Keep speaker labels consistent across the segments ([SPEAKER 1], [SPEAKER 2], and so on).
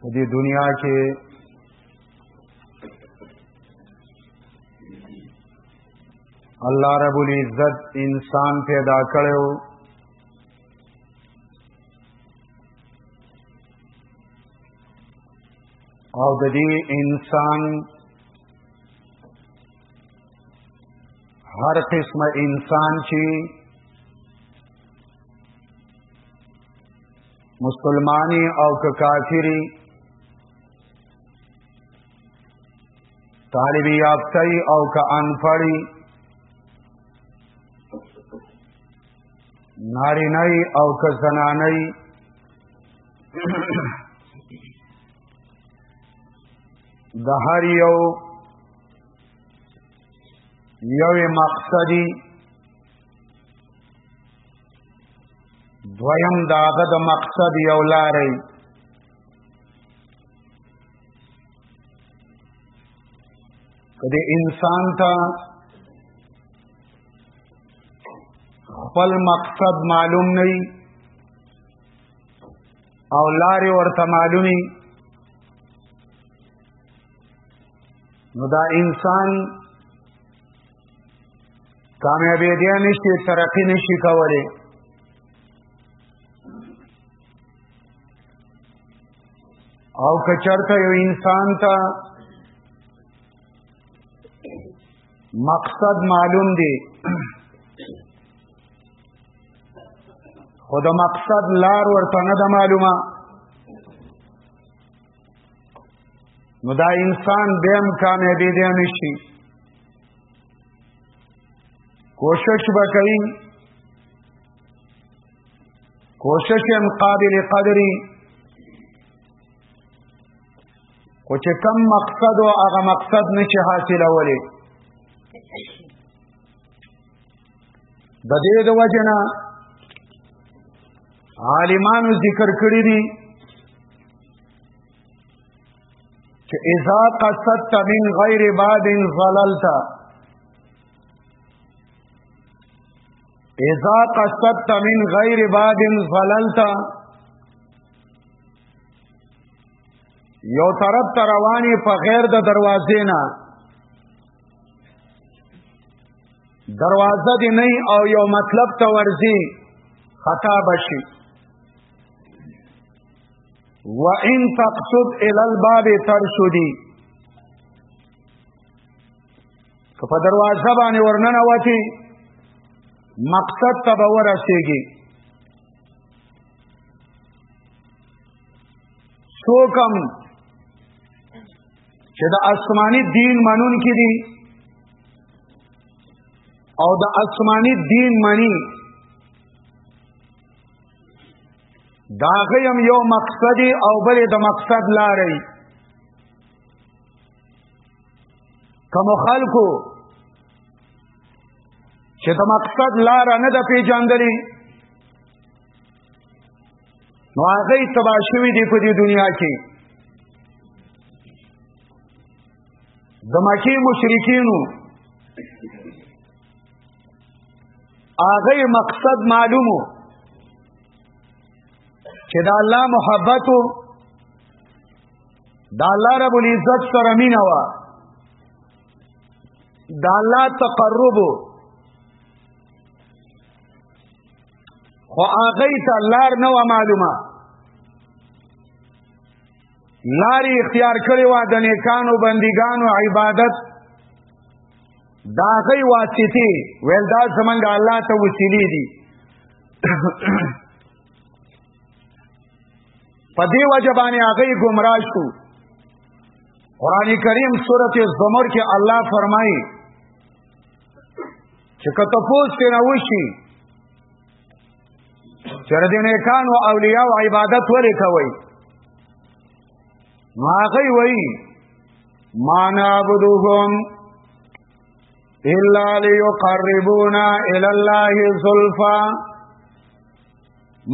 [SPEAKER 1] په دې دنیا کې الله رب العزت انسان پیدا کړو او د دې انسان هر قسمه انسان چې مسلمانی او که کافری طالب یافته او که انفړی نارینه او که زنانه د هر یو یو مقصدی دویم داغه د مقصد یو لارې کدی انسان ته خپل مقصد معلوم نه او لارې ورته معلومي نو دا انسان کامیابې دي نشي ترقی نشي کولای او کچرته یو انسان ته مقصد معلوم دی خو د مقصد لار ورته نه ده معلومه نو دا انسان به هم کامیابی دی نشي کوشش وکړي کوشش هم قابل قدري خو چې کم مقصد او هغه مقصد نشي حاصلولی د دې د وجنه عالمانو ذکر کړی دی چې اذا قصدت من غیر باد ظللت اذا قصدت من غیر باد ظللت یو طرف تروانی په غیر د دروازې نه دروازه دی نه او یو مطلب ته ورځي خطا بشي وان تقصد الى الباب ترشدي که په دروازه باندې ورننه وتی مقصد ته به ورسیږي څوکم چې د آسماني دین منون کې دي او د آسماني دین منی دا غیم یو مقصد او بل د مقصد لاري کوم خلکو چې د مقصد لار نه د پیژندلې نو هغه تبا شوی دی په دې دنیا کې د مکی مشرکینو هغه مقصد معلومو چې دا الله محبت دا الله رب العزت سره مینه وا دا الله تقرب خو هغه ته لار نه و معلومه لارې اختیار کړې و د نیکانو بندګانو عبادت دا غي واسطه ویل دا زمنګ الله ته وسیلې دي په دې وجه باندې هغه گمراه شو قران کریم سورته زمر کې الله فرمایي چې کته پوس کې نه وشي چې د نیکانو اولیاء او عبادت ولې کوي ما کوي وای ما نعبدهم الا ليقربونا الى الله زلفا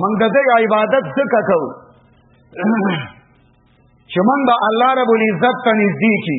[SPEAKER 1] من دغه عبادت څه کوو چې من به الله رب العزت ته نږدې کی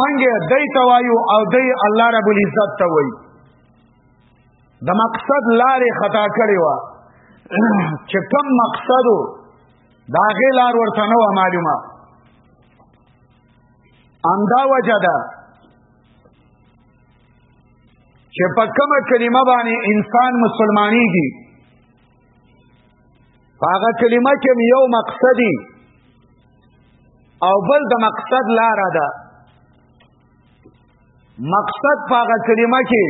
[SPEAKER 1] منګه دای ته وایو او دای الله رب العزت ته وایي د مقصد لارې خطا کړی و چې کم مقصد دا غي لار ورته نه و معلومه اندا وجه ده چې په کومه کلمه باندې انسان مسلمانېږي هغه کلمه کې یو مقصدی او بل د مقصد لار ده مقصد په هغه کلمه کې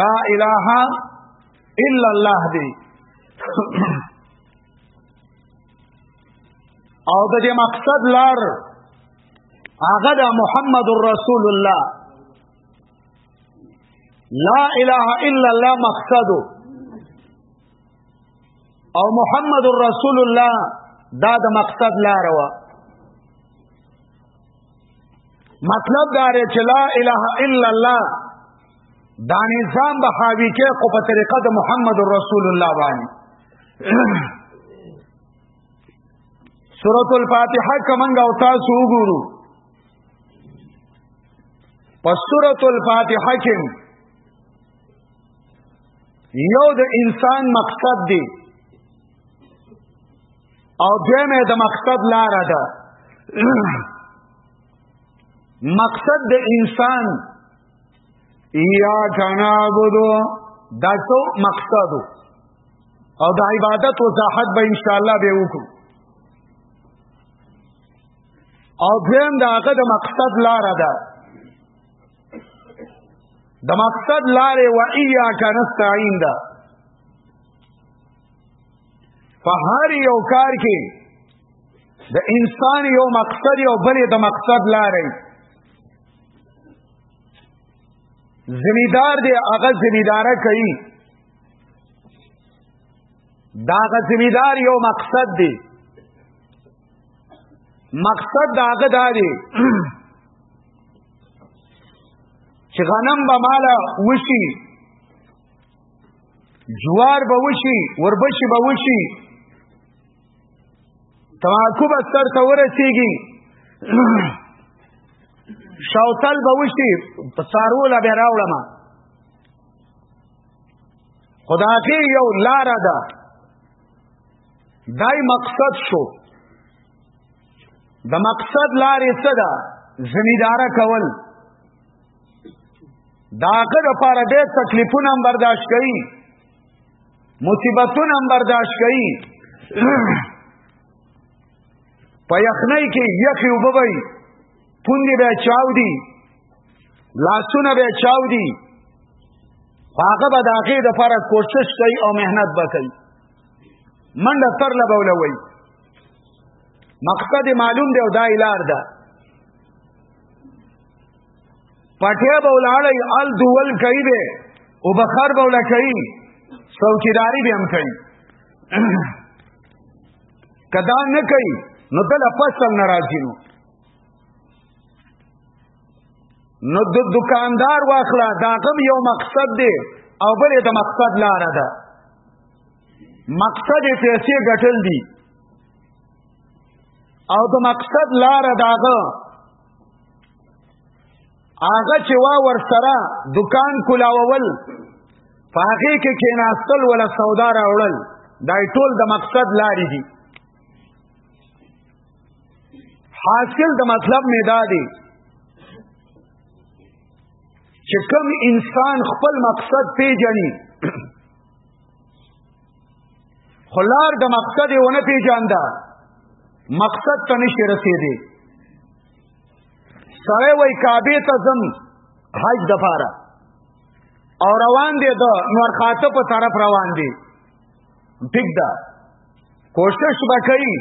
[SPEAKER 1] لا اله الا الله دی او د دې مقصد لار هغه د محمد رسول الله لا اله الا الله مقصد او محمد رسول الله دا د مقصد لار و مطلب دا دی چې لا اله الا الله دا نظام به حاوی کې خو په طریقه د محمد رسول الله باندې سورۃ الفاتحه کومنګ او تاسو وګورو په سورۃ الفاتحه کې یو د انسان مقصد دی او دویمه د مقصد لار ده مقصد د انسان یا جنابدو دا څو مقصد او د عبادت وضاحت به ان شاء الله به وکړو او دویم دا هغه د مقصد لار ده د مقصد لارې و ایاک نستعين ده په هر یو کار کې د انسان یو مقصد یو بلې د مقصد لارې زمیدار دی هغه زمیداره کوي دا هغه زمیدار یو مقصد دی مقصد دا هغه دا دی چې غنم به مالا وشي جوار به وشي وربشي به وشي تماکو به سر ته ورسیږي شاوتل به وشي په سارو لا به راوړم خدا کې یو لار ده دای مقصد شو د مقصد لارې څه ده زمیداره کول داغه د پاره د تکلیفونه هم برداشت کړي مصیبتونه هم برداشت کړي په یخنۍ کې یخې اوبه به وي پوندې به یې چاودي لاسونه به یې چاودي خو هغه به د هغې دپاره کوشش کوي او محنت به کوي منډه سر له بوله وای مقصد معلوم دی او دا لار ده پټه بوله اړي ال دول کوي به او بخار بوله کوي څوکیداری به هم کوي کدا نه کوي نو دل فصل ناراضی نو نو د دکاندار واخلا دا غم یو مقصد دی او بل د مقصد لار ده مقصد پیسې ګټل دي او د مقصد لار داغه هغه چې وا ور سره دکان کولاول فاغه کې کیناستل ولا سودا راوړل دای ټول د مقصد لارې دي حاصل د مطلب می دا دی چې کوم انسان خپل مقصد پیژني خلار د مقصد یې ونه پیژاندا مقصد ته نشي رسیدي سره وای کعبه ته زم حج د پاره او روان دي د نور خاطه په طرف روان دي ټیک ده کوشش وکړي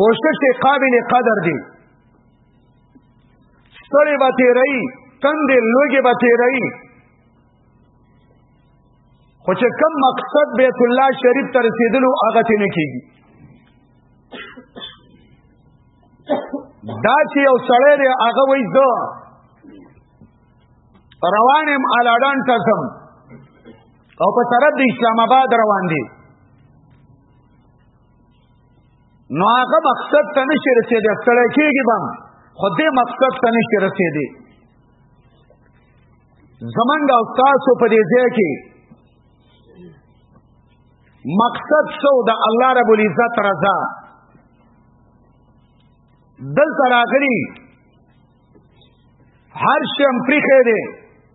[SPEAKER 1] کوشش قابل قدر دی ستړي به تیري کندې لوګي به تیري خو چې کم مقصد بیت الله شریف ته رسیدلو هغه ته نه کیږي دا چې یو سړی دی هغه وایي زه روان یم الاډان ته ځم او په طرف د اسلام آباد روان دي نو هغه مقصد ته نشي رسیدي ستړی کېږي بم خو دې مقصد ته نشي رسیدي زمنګ او تاسو په دې ځای کې مقصد شو د الله رب العزت رضا دلته راغلی هر شی هم پریخې دی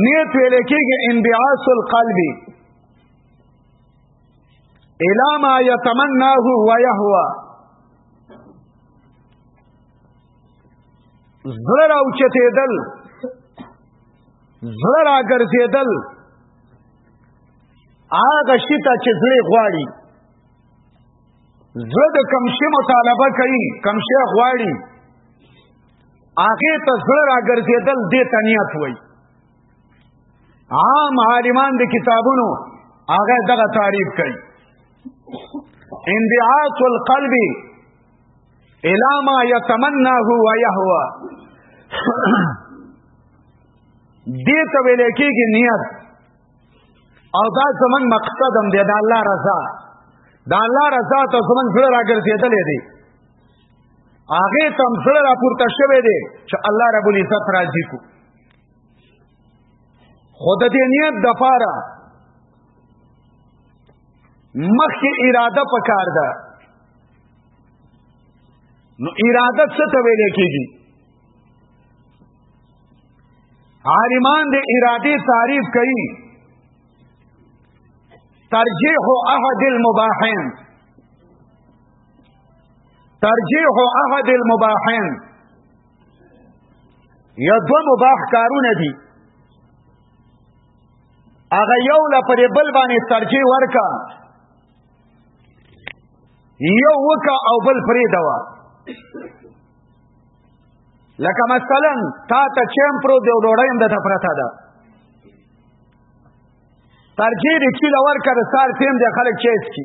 [SPEAKER 1] نیت ویل کېږي انبعاث القلب الى ما يتمناه ويهوى زړه راوچتېدل زړه راګرځېدل هغه شي ته چې زړه غواړي زړه د کم شي مطالبه کوي کم شي غواړي هغه ته زړه راګرځېدل دې تنیات وای عام عالمان د کتابونو هغه دغه تعریف کوي انبعاث القلب الى ما يتمناه ويهوى دې ته ویل کېږي نیت او دا زمون مقصد هم دی د الله رضا د الله رضا ته زمون زړه راګرځېدلې دی هغه تم سره راپورته شوه دی چې الله رب العزت راضي کو خود دې نیت د پاره مخکې اراده پکار ده نو اراده څه ته ویل کېږي عالمان د ارادي تعریف کوي ترجیح احد المباحین ترجیح احد المباحین یا دو مباح کارونه دي هغه یو لا پر بل باندې ترجیح ورکا یو وکا او بل پرې دوا لکه مثلا تا ته چم پرو دی وروړی هم د ته پرتا ده ترجیح دې چې لور کړه سار تیم د خلک چیس کی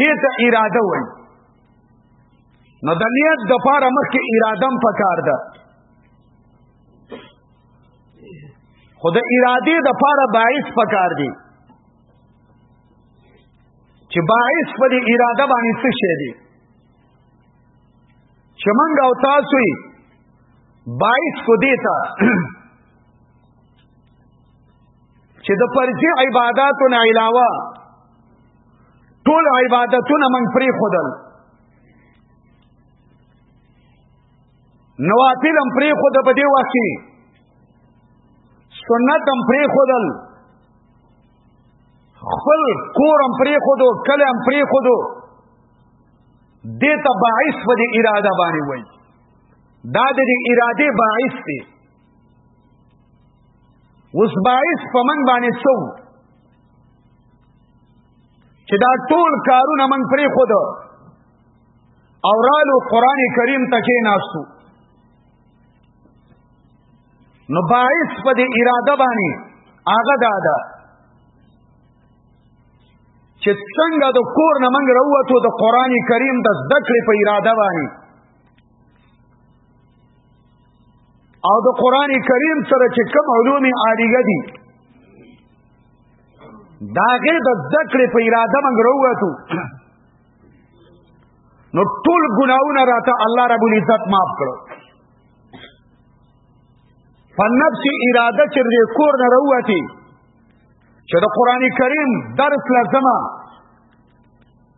[SPEAKER 1] دیتا اراده وای نو د نیت د پاره مخکې ارادم پکار ده خو د ارادې د پاره باعث پکار دی چې باعث په دې اراده باندې څه شي دی چې موږ او تاسو باعث کو دیتا چې د فرضي عبادتو نه علاوه ټول عبادتونه من پری خودل نوافل هم پری خود په دی وخت کې سنت هم پری خودل خپل کور هم پری خودو کله هم پری خودو دته باعث په دې اراده باندې وای دا د دې اراده باعث دی اوس باعث په من باندې څو چې دا ټول کارونه من پرې خود او رالو قران کریم ته کې ناستو نو باعث په دې اراده باندې هغه دادا چې څنګه د کور نه منګ راووتو د قران کریم د زده کړې په اراده باندې او د قران کریم سره چې کوم علوم عالیه دي داغه د ذکر په اراده موږ وروته نو ټول ګناونه راته الله رب العزت معاف کړو فنفس اراده چې دې کور نه وروته چې د قران کریم درس لازمه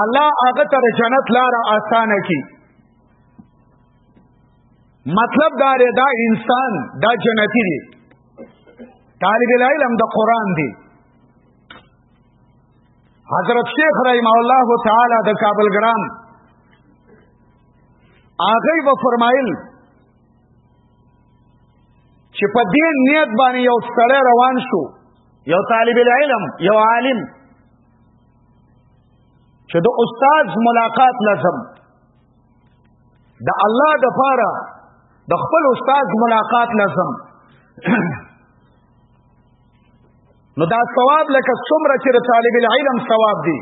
[SPEAKER 1] الله هغه تر جنت لار آسانه کی مطلب دا دی دا انسان دا جنتی دی طالب العلم د قران دی حضرت شیخ رحم الله تعالی د کابل ګرام هغه و فرمایل چې په دې نیت باندې یو سړی روان شو یو طالب العلم یو عالم چې د استاد ملاقات لازم د الله د پاره د خپل استاد ملاقات لازم نو دا ثواب لکه څومره چې طالب العلم ثواب دی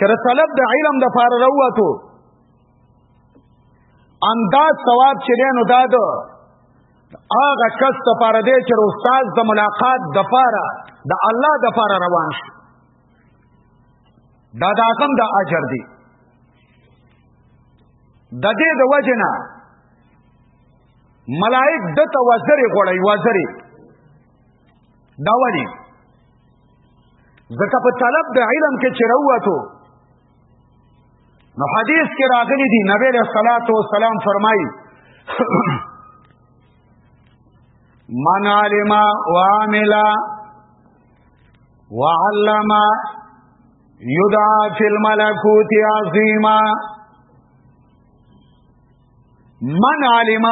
[SPEAKER 1] چې طلب د علم د پاره راوته انداز ثواب چې نو دا د هغه کس ته پاره دی چې استاد د ملاقات د پاره د الله د پاره روان شي دا د هغه د اجر دی د دې د وجنه ملائک دته وزرې غړی وزرې دا ولی ځکه په طلب د علم کې چې راووتو نو حدیث کې راغلی دی نبی له صلوات و سلام فرمایي من علم وعمل وعلم يدعى في الملكوت عظيما من علم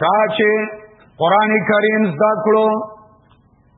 [SPEAKER 1] چا چې قران کریم زده کړو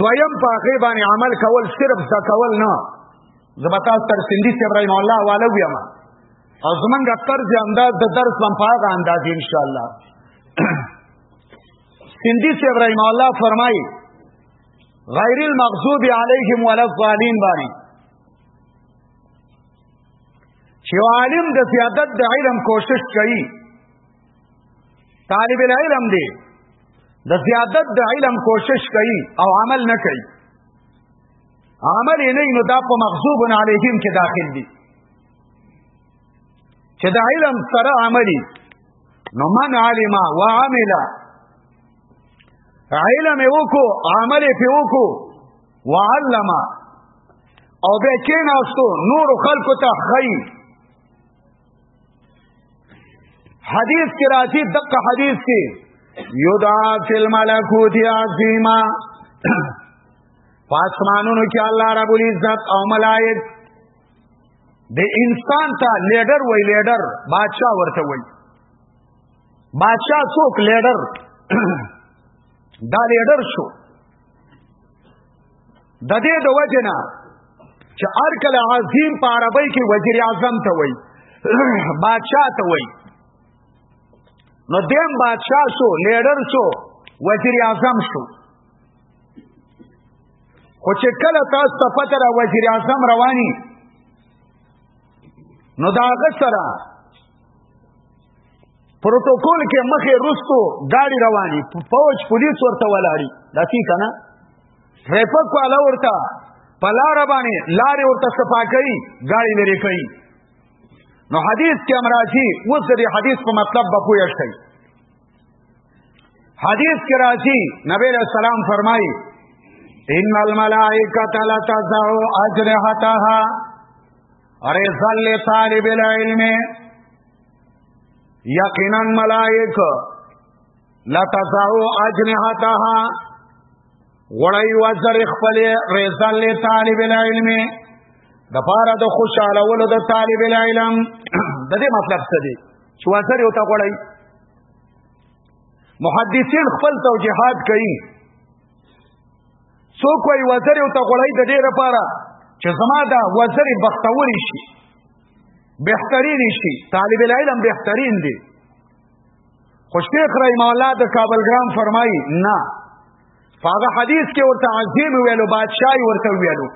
[SPEAKER 1] دویم په هغه باندې عمل کول صرف ځکه کول نه زبتا تر سندي چې ابراهيم الله والو بیا ما او زمونږ طرز انداز د درس هم په هغه انداز ان شاء الله سندي چې ابراهيم الله فرمایي غیر المغضوب علیهم ولا الضالین باندې چې عالم د زیادت د علم کوشش کوي طالب العلم دی د زیادت د علم کوشش کوي او عمل نه کوي عمل نه نو دا په مغضوب علیهم کې داخل دي چې د علم سره عملي نو من علم و عمل علم وکو عمل په وکو وعلم او به کیناستو نور خلق ته خی حدیث کې راځي دغه حدیث کې یدا فی الملکوت عظیما پاسمانونو کې الله رب العزت او ملائک د انسان ته لیډر وای لیډر بادشاہ ورته وای بادشاہ څوک لیډر دا لیډر شو د دې د وجنه چې ارکل عظیم په عربی کې وزیر اعظم ته وای بادشاہ ته وای نو دیم بادشاہ شو لیډر شو وزیر اعظم شو خو چې کله تاسو ته پته را وزیر اعظم رواني نو دا هغه سره پروتوکول کې مخې رستو گاڑی رواني فوج پولیس ورته ولاړی دا څنګه نه ټریفک والا ورته په لار باندې لارې ورته صفا کوي ګاړي لري کوي نو حدیث کې امراضي اوس دې حدیث په مطلب به پوه شئ حدیث کې راځي نبی له سلام فرمایي ان الملائکۃ لا تزع اجرحتها اره ظل طالب العلم یقینا ملائکه لا تزعو اجنحتها غړی وزر خپل رزل له طالب العلم د پاره د خوشاله ولو د طالب العلم د دې مطلب څه دی چې وزر یو تا غړی محدثین خپل توجیهات کوي څوک وی وزر یو تا غړی د دې لپاره چې زما دا وزر بختوري شي بهترین شي طالب العلم بهترین دی خو شیخ رحم الله د کابل ګرام فرمایي نه هغه حدیث کې ورته عجیب ویلو بادشاہ ورته ویلو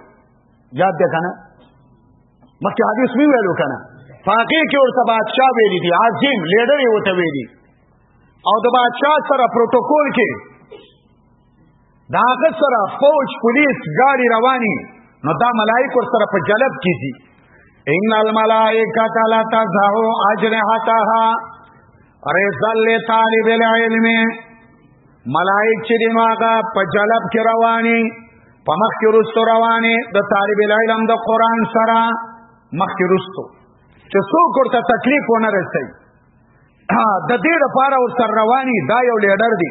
[SPEAKER 1] یاد ده کنه مکه حدیث وی ویلو کنه فاقی کې ورته بادشاہ ویلي دي عظیم لیډر یې وته ویلي او د بادشاہ سره پروتوکول کې دا غسر فوج پولیس ګاډي رواني نو دا ملائک ور سره په جلب کې دي ان الملائکه لا تزعو اجنحتها رزل طالب العلم ملائک چې دی ماغه په جلب کې رواني په مخ کې رستو رواني د طالب العلم د قران سره مخ کې رستو چې څوک ورته تکلیف ونه رسي د دې لپاره ور سره رواني دا یو لیډر دی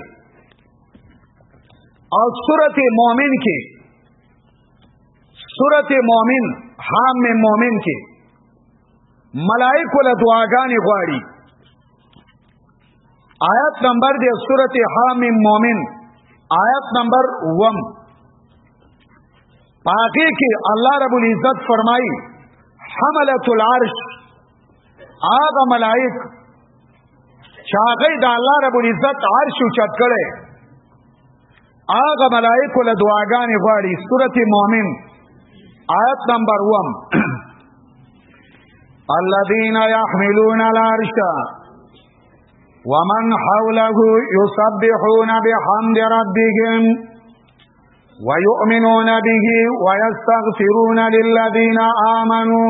[SPEAKER 1] او سورت مومن کې سورت مومن حام میں مومن کې ملائک ول دعاګانې غواړي آیت نمبر دی سورت حام مومن آیت نمبر 1 پاکه کې الله رب العزت فرمایي حملت العرش هغه ملائک چې هغه د الله رب العزت عرش چت کړي هغه ملائک له دعاګانې غواړي سورته مؤمن آیت نمبر 1 الذين يحملون العرش ومن حوله يسبحون بحمد ربهم ويؤمنون به ويستغفرون للذين آمنوا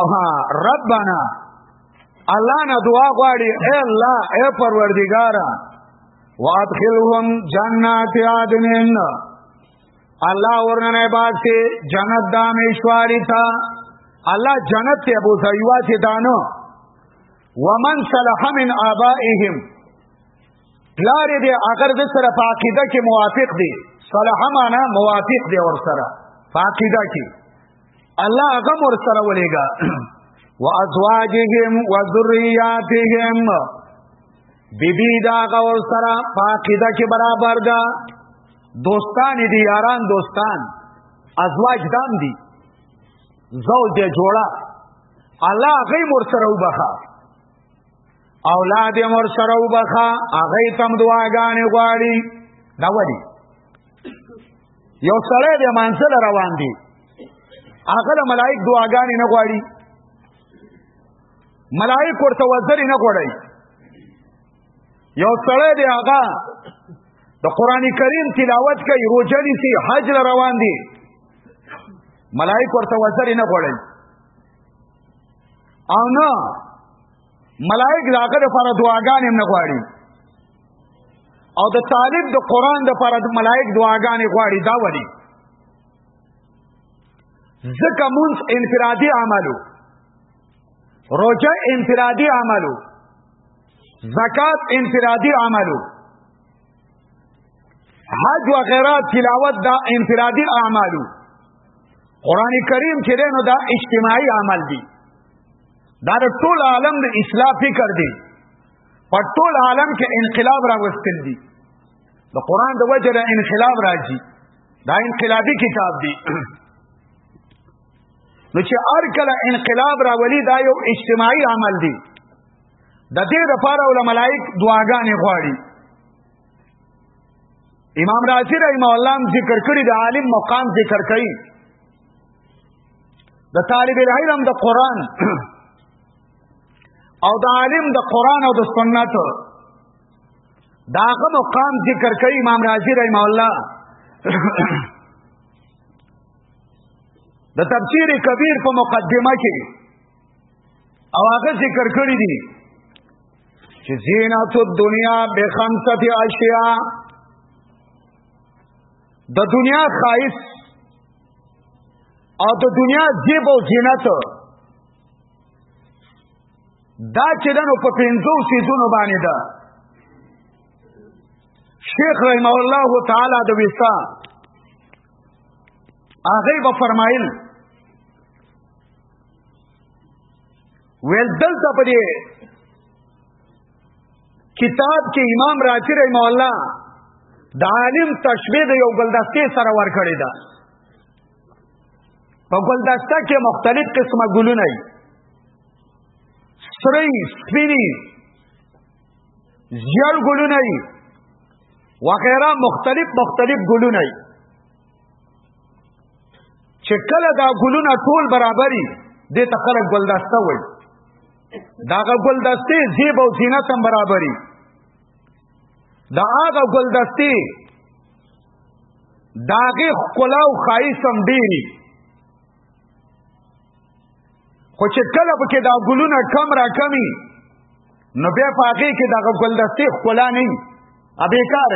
[SPEAKER 1] او ها ربنا الله نه دعا غواړي اے الله اے پروردگار وادخلهم جنات عدن الله ورننه باسي جنت د امیشواری تا الله جنت ته ابو سیوا ته دانو ومن صلح من آبائهم پلار دې اگر د سره په عقیده کې موافق دي صلح معنا موافق دي ور سره په عقیده کې الله هغه مور سره ولېګا وازواجهم وذرياتهم بیبی دا غور سره پاکیده کې برابر ده دوستان دي یاران دوستان ازواج دام دي زوج جوړه الله غي مر سره وبخا اولاد یې مر سره وبخا هغه تم دعاګانې غواړي دا وړي یو سره د مانسل روان دي هغه له ملائک دعاګانې نه غواړي ملائک ورته وزري نه غواړي یو سره دی هغه د قران کریم تلاوت کوي روزه نیسي حج روان دي ملائک ورته وزري نه غواړي او نه ملائک داغه د فرض دعاګانې نه غواړي او د طالب د قران د فرض ملائک دعاګانې غواړي دا ولي ځکه مونږ انفرادي عملو روزه انفرادي عملو زکات انفرادي عملو حج و غیرات تلاوت دا انفرادی اعمالو قران کریم چې دینو دا اجتماعي عمل دی دا د ټول عالم د اصلاح فکر دی په ټول عالم کې انقلاب راوستل دی د قران د وجه د انقلاب راځي دا انقلابي کتاب دی نو چې هر کله انقلاب راولي دا یو اجتماعي عمل دی د دې لپاره علماء ملائک دعاګانې غواړي امام رازی رحمه الله ذکر کړی د عالم مقام ذکر کړي د طالب العلم د قران او د عالم د قران او د سنت داغه مقام ذکر کړي امام رازی رحمه الله د تفسیر کبیر په مقدمه کې او هغه ذکر کړی دی چې زینت الدنیا بخمسه اشیاء د دنیا خایس او د دنیا زیب او زینت دا چې دنو په پنځو سیزونو باندې ده شیخ رحمه الله تعالی د وسا هغه به فرمایل ویل دلته په دې کتاب کې امام راضي رحم الله د عالم تشبیه د یو ګلدستې سره ور کړی دا په ګلدسته کې مختلف قسمه ګلونه دي سری سپینی زیړ ګلونه دي وغیرہ مختلف مختلف ګلونه دي چې کله دا ګلونه ټول برابرۍ دې ته خلک ګلدسته وایي داغه ګلدستې زیب او زینت هم برابرۍ دا هغه ګلدستې داغه خلا او خایس هم ډېری خو چې کله پکې دا ګلونه کم را کمی نو بیا په هغې کې دغه ګلدستې خلا نه وي ابې کار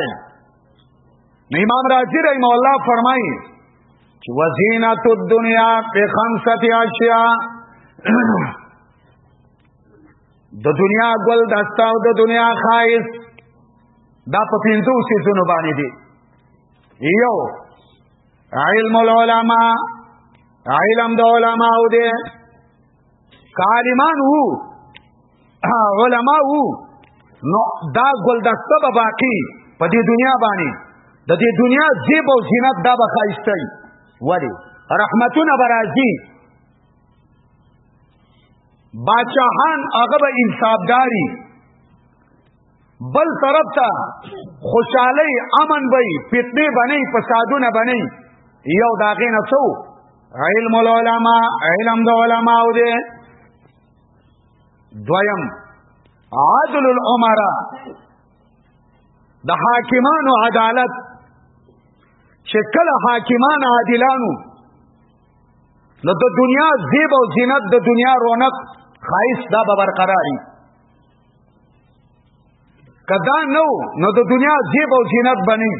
[SPEAKER 1] نو امام راضی رحم الله فرمایي چې وزینت الدنیا په خمسه اشیاء د دنیا ګل دستا او د دنیا خایس دا په پینځو سيزونو باندې دي یو علم العلماء علم د علماء او دي کالمان وو علما وو نو دا ګل دسته به باقی په دې دنیا باندې د دې دنیا زیب او زینت دا به خایسته ولی رحمتونه برازي باچاهان هغه به انصافداري بل طرف ته خوشحالی امن بی فتنه بنی فسادونه بنی یو داغه نسو علم العلماء علم د علماء دی دویم عدل العمرا د حاکمانو عدالت چې کله حاکمان عادلانو نو د دنیا زیب او زینت د دنیا رونق خایس دا به برقراری کدا نو نو د دنیا زیب او زینت بنی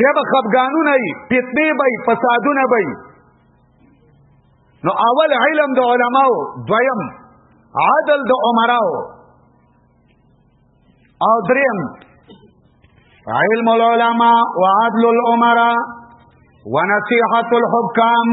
[SPEAKER 1] بیا به خفګانونه وي فتنې به وي فسادونه به وي نو اول علم د علماو دویم عدل د عمراو او دریم علم العلماء وعدل العمراء ونصيحة الحكام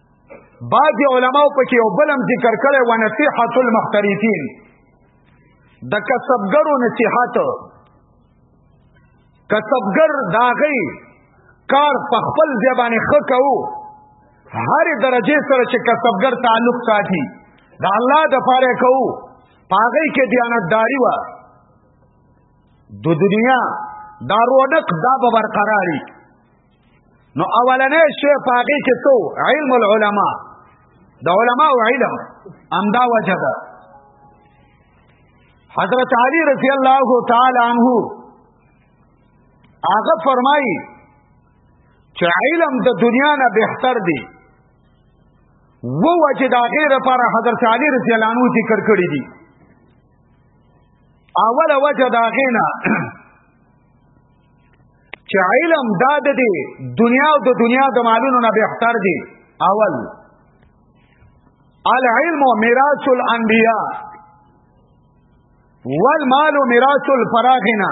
[SPEAKER 1] بعض علماء پکې یو بلم ذکر کړي و نصيحت المختلفين د کسبګرو نصيحت کسبګر داغي کار په خپل ځبانه خکو هر درجه سره چې کسبګر تعلق ساتي دا الله د پاره کو پاغې کې دیانتداري و د دنیا دا رونق دا به برقراري نو اولنې شی پاګه کې تو علم العلماء د علماء او علم امدا وجه ده حضرت علی رضی الله تعالی عنہ هغه فرمایي چې علم د دنیا نه بهتر دی وو وجه دا غیر لپاره حضرت علی رضی الله عنه ذکر کړی دی اوله وجه دا غینا چې علم دا د دې دنیا او د دنیا د مالونو نه بهتر دی اول العلم میراث الانبیاء والمال میراث الفراغنا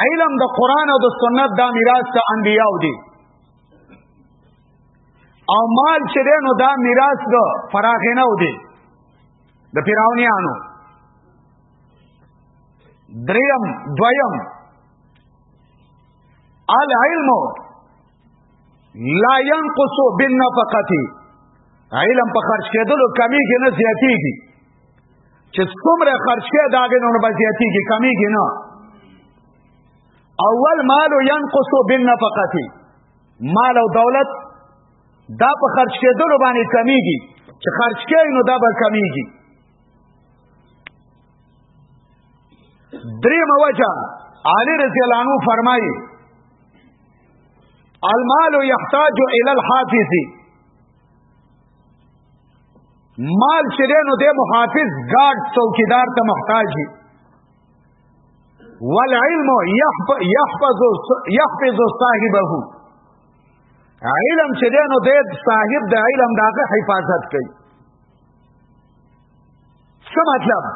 [SPEAKER 1] علم د قران او د سنت دا میراث د انبیاء دی او مال چې دی نو دا میراث د فراغنا دی د پیراونیانو دریم دویم العلم لا ينقص بالنفقه علم په خرج کېدلو کمیږي نه زیاتیږي چې څومره خرج کې داګه نو به زیاتیږي کمیږي نه اول مال ينقص بالنفقه مال او دولت دا په خرج کېدلو باندې کمیږي چې خرج کړي نو دا به کمیږي درې موجه علی رضی الله عنه فرمایي المال يحتاج الى الحافظ مال چې نو د محافظ ګارد څوکیدار ته محتاج دی والعلم يحفظ يحفظ صاحبه علم چې نو د صاحب د علم دغه حفاظت کوي څه مطلب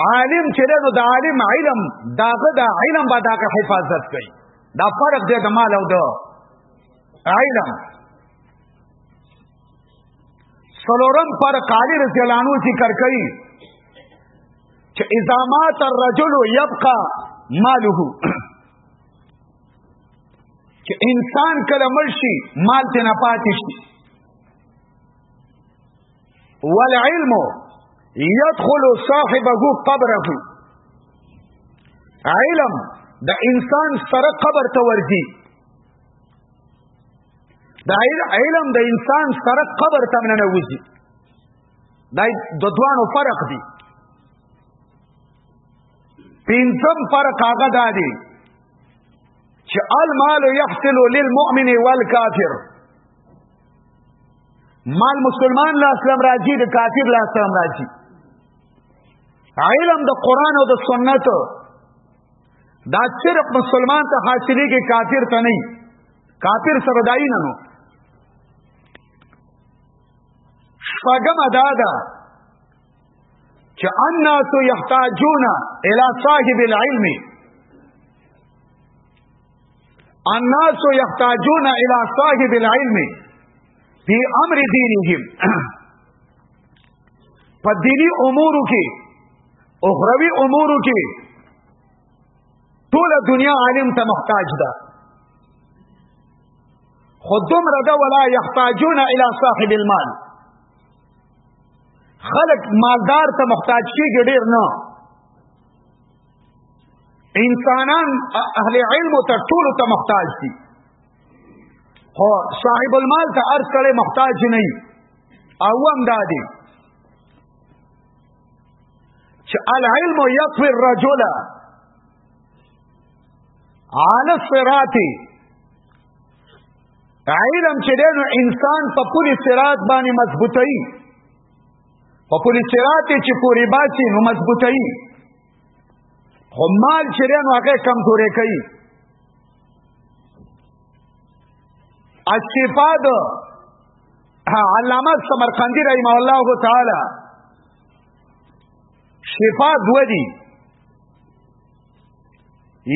[SPEAKER 1] عالم چې ده نو د عالم علم داغه د علم به داغه حفاظت کوي دا فرق دی د مال او د علم سلورم پر قالی رضی اللہ عنہ ذکر کئی چه اذا مات الرجل یبقا ماله چه انسان کله مرشی مال تینا پاتی شی والعلم يدخل صاحبه قبره علم د انسان سره قبر ته ورځي د علم د انسان سره قبر ته نه نوځي دا د دوانو فرق دی پینځم فرق هغه دا دی چې المال يحصل للمؤمن والكافر مال مسلمان لا اسلام راځي د کافر لا اسلام راځي علم د قران او د سنت دا صرف مسلمان ته حاصلې کې کافر ته نه کافر سره دای نه نو شپږم ادا ده چې الناس يحتاجون الى صاحب العلم الناس يحتاجون الى صاحب العلم في امر دينهم په دینی امور کې اخروی امور کې ټول دنیا عالم ته محتاج ده خود دومره ده ولا يحتاجون الى صاحب المال خلق مالدار ته محتاج کیږي ډیر نه انسانان اهل علم ته ټول ته محتاج دي خو صاحب المال ته هر سړی محتاج نه او هم دا دی چې العلم یقوی الرجل علی الصراط علم چې دینو انسان په پوری صراط باندې مضبوطی په پوری صراط چې پوری باسي نو مضبوطی خو مال چې دینو هغه کمزورې کوي استفاد علامه سمرقندی رحمه الله تعالی شفا دو دي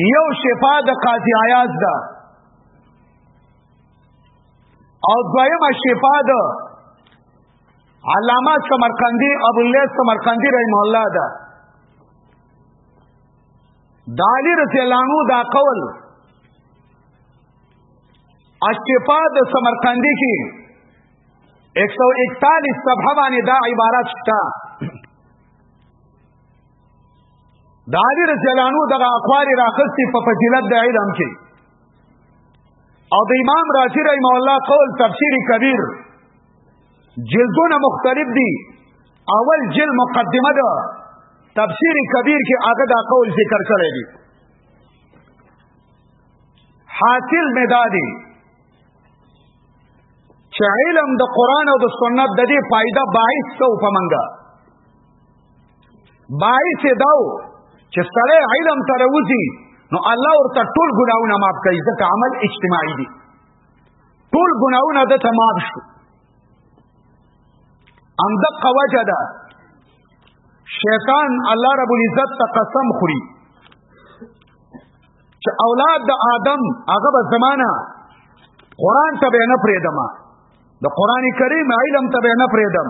[SPEAKER 1] یو شفا د قاضی عیاض ده او دویمه شفا ده علامه سمرقندی ابو الله سمرقندی رحم الله ده د علی رضی الله عنه دا قول اشفا د سمرقندی کې 141 صفحه باندې دا عبارت شته د علی رضی الله عنه دغه اقوال راخستي په فضیلت د علم کې او د امام رازی رحم الله قول تفسیر کبیر جلدونه مختلف دي اول جلد مقدمه ده تفسیر کبیر کې هغه دا قول ذکر کړی دی حاصل مدادی چې علم د قران او د سنت د دې فائدہ باعث څه وپمنګا باعث داو چې سړی علم ته راوځي نو الله ورته ټول ګناونه معاف کوي ځکه عمل اجتماعي دي ټول ګناونه د ته معاف شو ام دقه وجه ده شیطان الله رب العزت ته قسم خوري چې اولاد د آدم هغه به زمانہ قران ته به نه پریدم د قران کریم علم ته به نه پریدم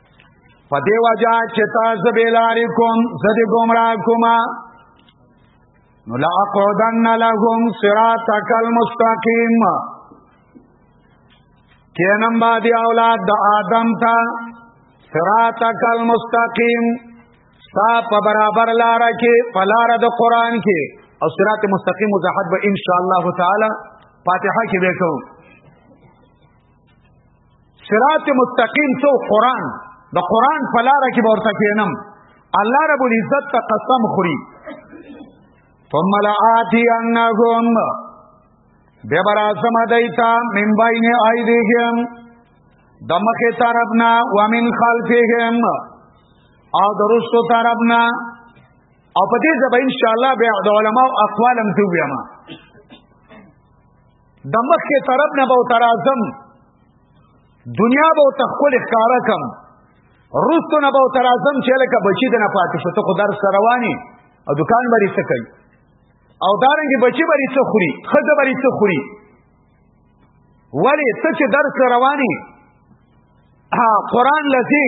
[SPEAKER 1] په دی وجه چې تاسو به لارې کوم زه دې ګمراه کوم نو لا اقعدن لهم صراطك المستقيم کینم با دی اولاد د آدم تا صراطک المستقیم ستا په برابر لار کې په لار د قران کې او صراط مستقیم وضاحت به ان شاء الله تعالی فاتحه کې وکړو صراط مستقیم سو قران د قران په لار کې ورته کینم الله رب العزت ته قسم خوري ثم لآتی انهم بیا برا سما دیتا من بین ایدیهم دمخ طرفنا ومن خلفهم او درستو طرفنا او په دې ځبه ان شاء الله بیا د علماء اقوالم ته ویما د مخکې طرف نه به تر اعظم دنیا به تخول ښکارا کم رستو نه به تر اعظم چې لکه بچی د نه پاتې شو ته خو در سره رواني او دکان بری څه کوي او دارنګ بچی بری څه خوري خزه بری څه خوري ولی ته چې درس رواني ها قران لسی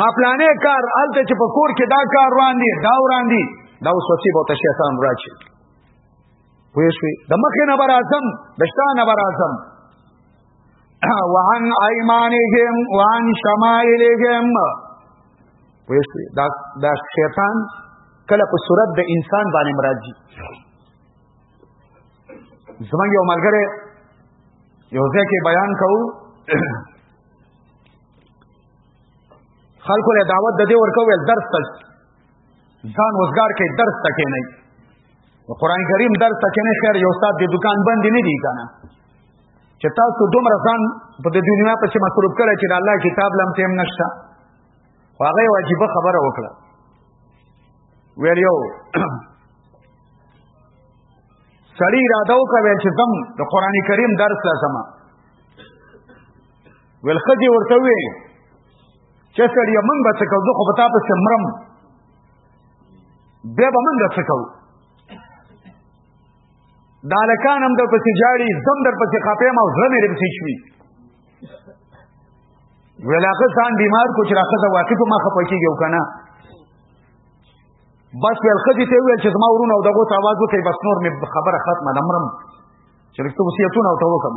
[SPEAKER 1] ما پلانې کار الته چې په کور کې دا کار روان دي دا وران دي دا اوس وسی به ته شیطان راځي پوه شوې د مخې نه بر اعظم د شا نه بر اعظم وعن ايمانهم وعن شمائلهم پوه شوې دا دا شیطان کله په صورت د انسان باندې مرাজি زمونږ یو ملګری یو ځای کې بیان کوو خلکو له دعوت د دې ورکو ول درس ته ځان وزګار کې درس تکې نه قرآن کریم درس تکې نه خیر یو استاد د دکان بند نه دی کنه چې تاسو دومره ځان په دې دنیا په چې مصروف کړی چې الله کتاب لم تیم نشته هغه واجب خبره وکړه ویل یو سړی را داو کوي چې زم د قران کریم درس لازمه ول خځه ورته وی چې سړی من به څه کو زه خو پتا په سمرم به به من څه کو دالکان هم در پسې جاړي زم در پسې خپې ما زړه مې پسې شوي ولاخه ځان بیمار کو چې راخه واقع ته ما خپه کیږي او کنه بس ویل خځې ته ویل چې زما ورونه او دغه تاواز وکړي بس نور مې خبره ختمه نمرم چې رښتو وصیتونه او ته وکم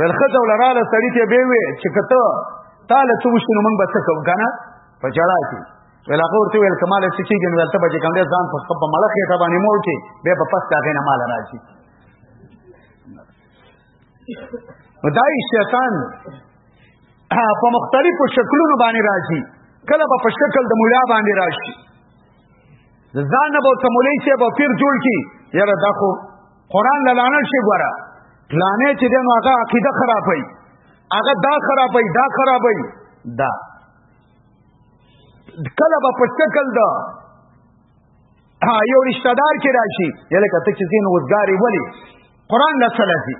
[SPEAKER 1] ول خزه ولراله سړی ته به وي چې کته تاله څه وشنو موږ به څه کوو کنه په جړا کې ول هغه ورته ویل کمال څه کیږي نو ته به کوم دې ځان په خپل مړه کې ته باندې مور کې به په پس تاګه نه مال راځي ودای شیطان په مختلفو شکلونو باندې راځي کله به په شکل د مولا باندې راشي ځان نه به ته مولای شي به پیر جوړ کی یاره دا خو قران لاله شي ګوره پلانې چې د نو هغه عقیده خرابوي هغه دا خرابوي دا خرابوي دا کله به په شکل دا ها یو رشتہ دار کې راشي یله کته چې زین وزګاری ولی قران لا سلفي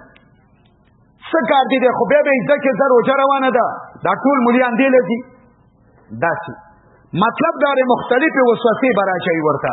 [SPEAKER 1] سکار دي خو به به عزت کې زر وجه روانه ده دا ټول مليان دی لدی داسي مطلب دا مختلفه وسوسه براشي ورته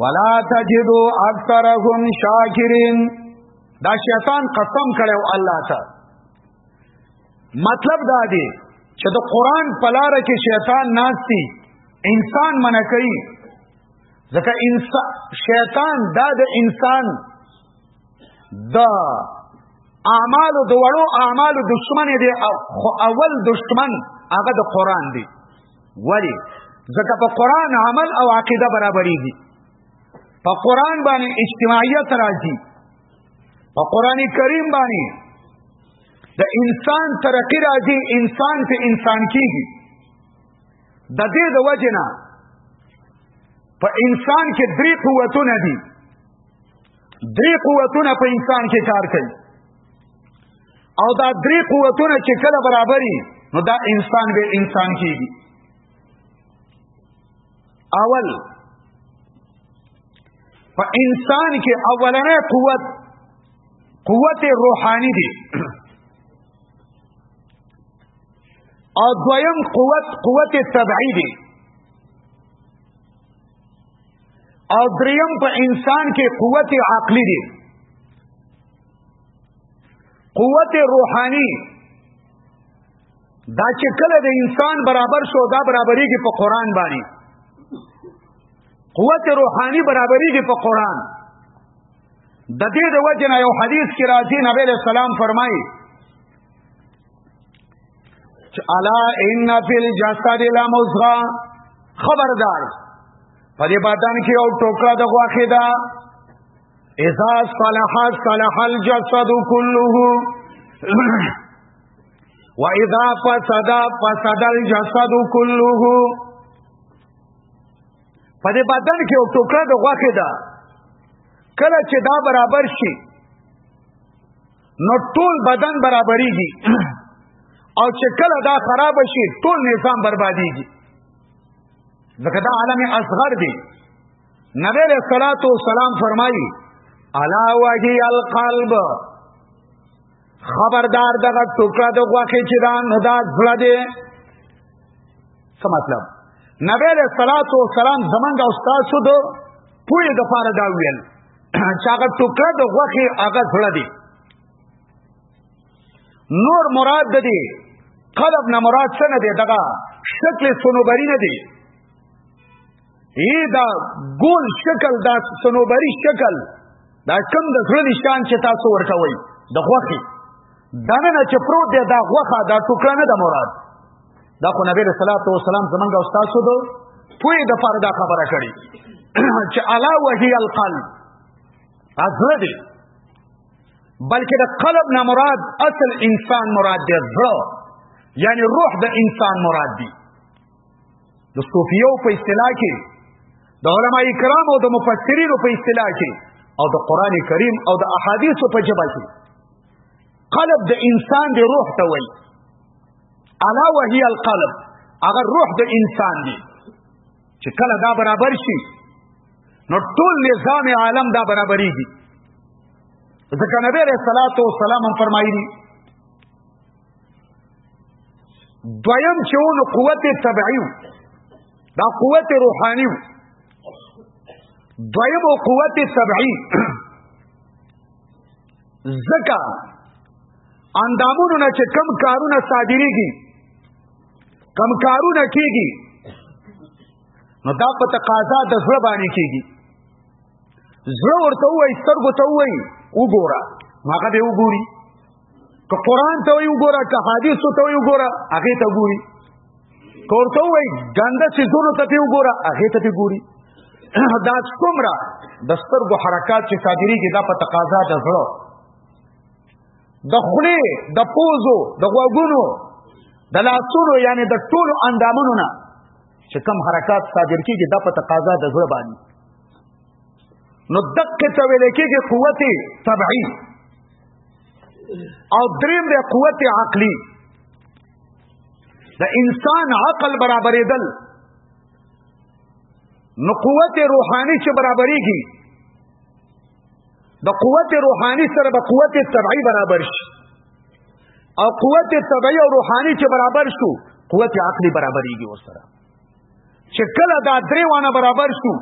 [SPEAKER 1] ولا تجدو اکثرهم شاکرین دا شیطان قسم کړو الله ته مطلب دا دی چې د قران پلار کې شیطان ناشتي انسان منع کوي ځکه انسان شیطان دا د انسان د اعمال د وړو اعمال دشمن دی او اول دشمن هغه د قران دی ولی ځکه په قران عمل او عقیده برابرېږي په قران باندې اجتماعیت راځي په قران کریم باندې د انسان ترقی راځي انسان ته انسان کیږي د دې د وجنه په انسان کې درې قوتونه دي درې قوتونه په انسان کې کار کوي او دا درې قوتونه چې کله برابرۍ نو دا انسان به انسان کیږي اول په انسان کې اولنې قوت قوت روحانی دی او دویم قوت قوت طبعی دی او دریم په انسان کې قوت عقلی دی قوت روحانی دا چې کله د انسان برابر شو دا برابرېږي په قران باندې قوت روحانی برابرېږي په قران د دې د وجه نه یو حدیث کې راځي نبی له سلام فرمایي چې الا ان فی الجسد لمزغه خبردار په دې بدن کې یو ټوکړه د غوښې ده اذا صلح صلح الجسد كله واذا فسد فسد الجسد كله په دې بدن کې یو ټوکر د غوخه ده کله چې دا برابر شي نو ټول بدن برابرېږي او چې کله دا خراب شي ټول نظام بربادېږي ځکه دا عالم اصغر دی نبی علیہ الصلوۃ والسلام فرمایي الا وهي القلب خبردار دغه ټوکړه د غوخه چې دا نه دا زړه دی څه مطلب نبی علیہ الصلوۃ والسلام زمنګ او تاسو دو پوی د فار دا ویل چې هغه ټوکړه د غوخه هغه زړه دی نور مراد د دې قلب نه مراد څه نه دی دغه شکل سنوبری نه دی ای دا ګول شکل دا سنوبری شکل دا کم د زړه نشان چې تاسو ورته وای د غوخي دا نه چې پروت دی دا غوخه دا ټوکر نه د مراد دا خو نبی رسول الله صلی الله علیه وسلم زمونږ او تاسو دو پوی د پاره دا خبره کړي چې الا وهي القلب ازره دی بلکې د قلب نه مراد اصل انسان مراد دی زړه یعنی روح د انسان مراد دی د صوفیو په اصطلاح کې د علما کرامو او د مفسرینو په اصطلاح کې او د قران کریم او د احادیثو په جبا کې قلب د انسان د روح ته وایي الا وهي القلب هغه روح د انسان دی چې کله دا برابر شي نو ټول نظام عالم دا برابرېږي ځکه نبی رسول الله صلی الله علیه وسلم فرمایلی دویم چې ونو قوت طبعی دا قوت روحانی دویم قوت طبعی زکا اندامونو نه چې کم کارونه صادریږي کم کارونه کیږي نو دا په تقاضا د زړه باندې کیږي زړه ورته وایي سترګو ته وایي وګوره هغه به وګوري که قران ته وی وګوره که حدیث ته وی وګوره هغه ته ګوري کورته وی ګنده چې زور ته پی وګوره هغه ته پی ګوري دا څومره د سترګو حرکات چې صادریږي دا په تقاضا د زړه د خلی د پوزو د غوګونو د لاسونو یعنی د ټولو اندامونو نه چې کم حرکات صادر کیږي دا په تقاضا د زړه باندې نو دقه ته ویل کېږي قوت طبعي او دریم دی قوت عقلی د انسان عقل برابرېدل نو قوت روحانی چې برابرېږي د قوت روحانی سره به قوت طبعی برابر شي او قوت طبعی او روحانی چې برابر شو قوت عقلی برابرېږي ورسره چې کله دا درې وانه برابر شو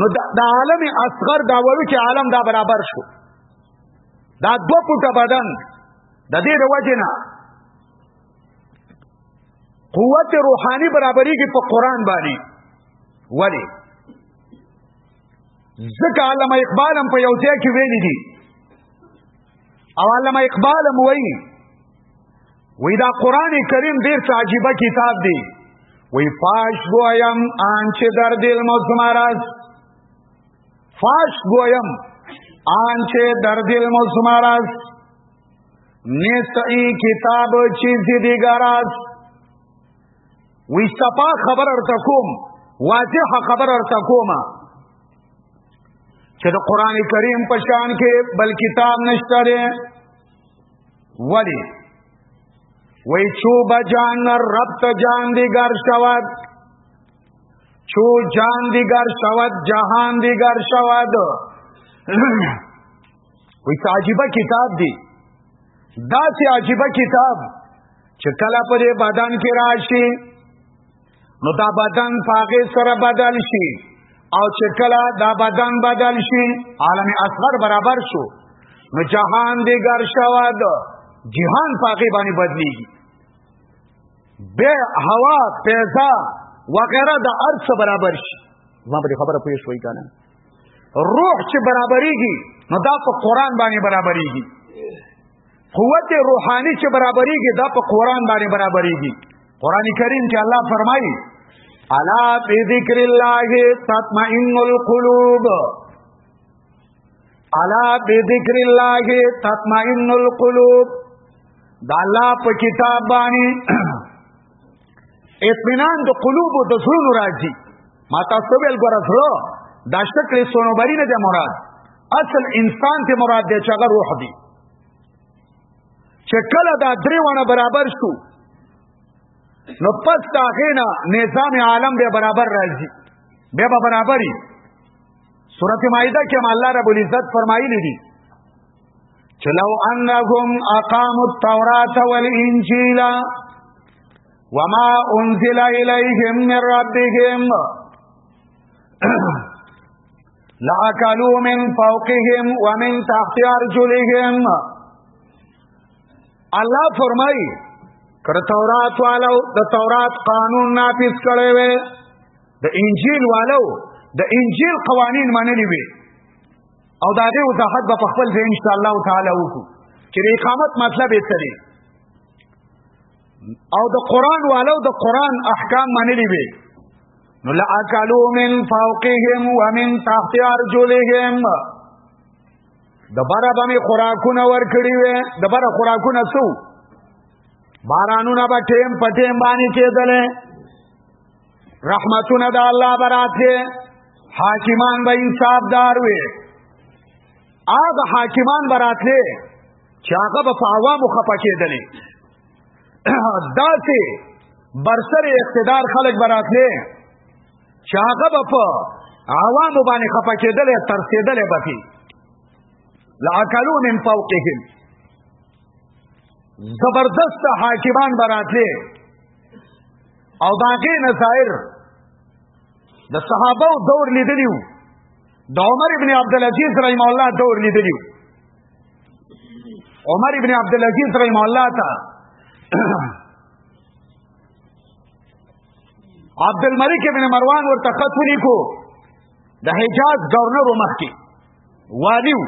[SPEAKER 1] نو دا عالم اصغر دا وړو کې عالم دا برابر شو دا دو پټه بدن د دې د وجنه قوت روحانی برابرۍ کې په قران باندې ولی ځکه علامه اقبال هم په یو ځای کې ویلي دي او علامه اقبال هم وایي وی دا قران کریم ډیر عجیب کتاب دی وی فاش گویم آنچ در دل مزمرز فاش گویم آنچ در دل مزمرز نیست ای کتاب چیزی دیگر است وی سپا خبر ارتا کوم واضح خبر ارتا کوم چې د قران کریم په شان کې بل کتاب نشته ولی وی چو بجان رب تا جان دیگر شود چو جان دیگر شود جهان دیگر شود وی تا عجیبه کتاب دی دا سی عجیبه کتاب چې کله پر بدن کې راشي نو دا بدن پاغه سره بدل شي او چې کله دا بدن بدل شي عالم اصغر برابر شو نو جهان دی ګر شواد جهان پاغه باندې بدليږي به هوا پیسا وغیرہ د ارث برابر شي ما به خبره پوه شوي کنه روح چې برابرېږي نو دا په قران باندې برابرېږي قوت روحانی چې برابرېږي دا په قران باندې برابرېږي قران کریم کې الله فرمایي الا بذکر الله تطمئن القلوب الا بذکر الله تطمئن القلوب دا الله په کتاب باندې اطمینان د قلوب او د زړونو راځي ما تاسو ویل ګوره زړه دا شکل سونوبري نه دی مراد اصل انسان ته مراد دی چې هغه روح دی چې کله دا درې ونه برابر شو نو پس دا غینا نظام عالم به برابر راځي به به برابرۍ سورته مائده کې الله رب العزت فرمایلی دی چلو انهم اقاموا التوراة والانجيل وما انزل اليهم من ربهم لاكلوا من فوقهم ومن تحت ارجلهم الله فرمایي کړه تورات والو د تورات قانون نافذ کړي وي د انجیل والو د انجیل قوانین منلي وي او دا غي وضاحت به خپل ځای ان شاء الله تعالی وکړو چې اقامت مطلب یې څه دی او د قران والو د قران احکام منلي وي نو لاکلوا من فوقهم ومن تحت ارجلهم د بره باندې خوراکونه ورکړي وي د بره خوراکونه څو بارانونه به ټیم پټیم باندې کېدلې رحمتونه د الله براتې حاکمان به انصاف دار وي هغه حاکمان براتې چې هغه به په عوامو خپه کېدلې داسې برسر اقتدار خلک براتلې چې هغه به په عوامو باندې خپه کېدلې ترسېدلې به پی لعقلو من فوقهم زبردست حاکمان براتلې او دا غي نظائر د صحابه دور لیدلیو د عمر ابن عبد العزيز رحم الله دور لیدلیو عمر ابن عبد العزيز رحم الله تا عبد الملک ابن مروان ورته خط ولیکو د حجاز گورنر مخ کې والیو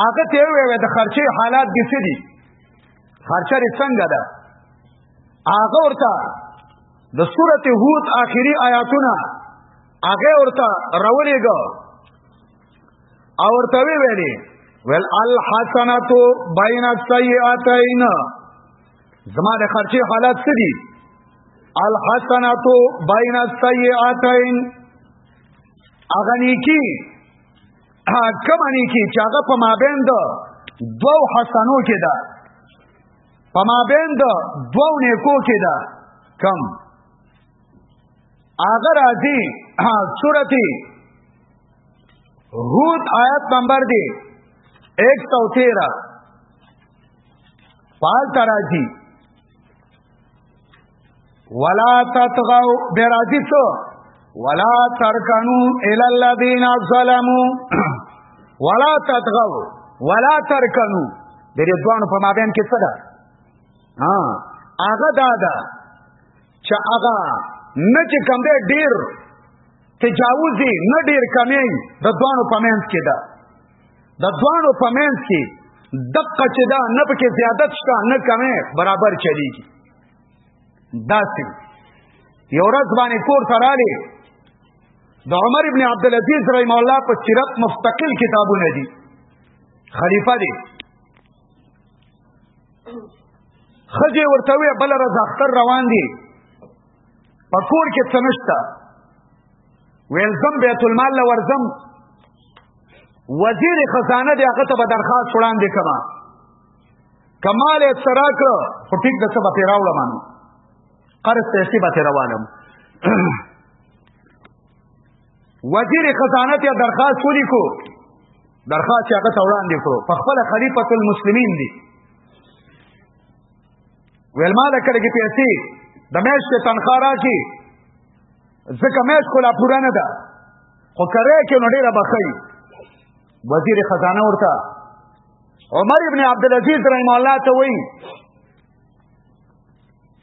[SPEAKER 1] هغه ته وی د خرچي حالات دي سدي خرچه لري څنګه ده هغه ورته د سورته هود آخري آیاتونه هغه ورته راولېګو او ورته وی ویلي ول الحسنات بین السیئاتین زما د خرچي حالات څه دي الحسنات بین السیئاتین اغنیکی کما نیکی چې هغه په مابین د دوو حسنو کې ده په مابین د دوو نیکو کې ده کم هغه راځي سورتی هود آیت نمبر دی 113 پال تراجی ولا تطغوا برادسو ولا ترکنو الى الذين ظلموا ولا تطغوا ولا ترکنو د دې دوه په مابین کې څه ده ها هغه دا ده چې هغه نه چې کم دی ډیر تجاوزي نه ډیر کمی د دوه په منځ کې ده د دوانو په منځ کې دقه چې دا نه پکې زیادت شته نه کمې برابر چلیږي داسې یو ورځ باندې کور ته رالی د عمر ابن عبدالعزیز رحم الله په سیرت مستقل کتابونه دي خلیفه دی خځې ورته وې بل ورځ اختر روان دي په کور کې څه نشته ویل زم بیت المال له ورځم وزیر خزانه دی هغه ته به درخواست وړاندې کما کمال سره کړ خو ټیک د څه به راوړم مانو قرض پیسې به راوړم وزیر خزانه ته درخواست ولیکو درخواست هغه ته وړاندې کړو په خپل خلیفۃ المسلمین دی ویل ما لکه کې پیسې د میاشتې تنخواه راکې ځکه مې خو لا پوره نه ده خو کرای کې نو ډیره بخی وزیر خزانه ورته عمر ابن عبد العزيز رحم الله ته وی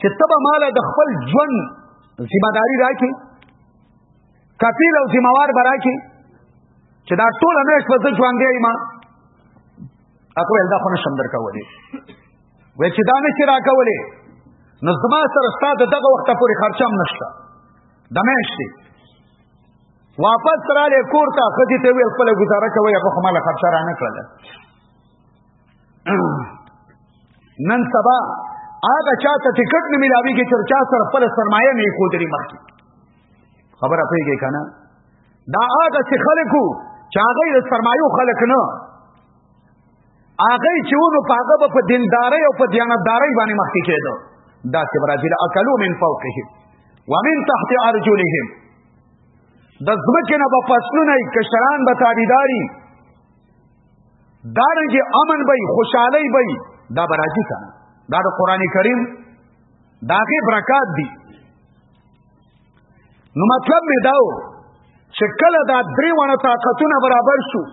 [SPEAKER 1] چې تبه مال د خپل ژوند ذمہ داری راکې کفیل او ذمہ وار براکې چې دا ټول نه شپه ژوند دی ما اکو ولدا خو نه شم درکولې وای چې دا نشي راکولې نو زما سره ستاسو دغه وخت پورې خرچم نشته د مېشتي واپس را لې کور ته خدي ته ویل خپل گزاره کوي هغه خو مال خرچه را نه کړل نن سبا هغه چا ته ټیکټ نه ملاوي کې تر چا سره خپل سرمایه نه خو دري مخکي خبره پیږي کنه دا هغه چې خلکو چې هغه سرمایو خلک نه هغه چې ونو په هغه په دینداري او په دیانتداري باندې مخکې کېدو دا چې برازیل اکلو من فوقهم ومن تحت ارجلهم د ځمکې نه به فصلونه کشران به تابعداري دارنګه امن به خوشحالي به دا برازي کنه دا د قران کریم داغه برکات دي نو مطلب می داو چې کله دا درې ونه طاقتونه برابر شو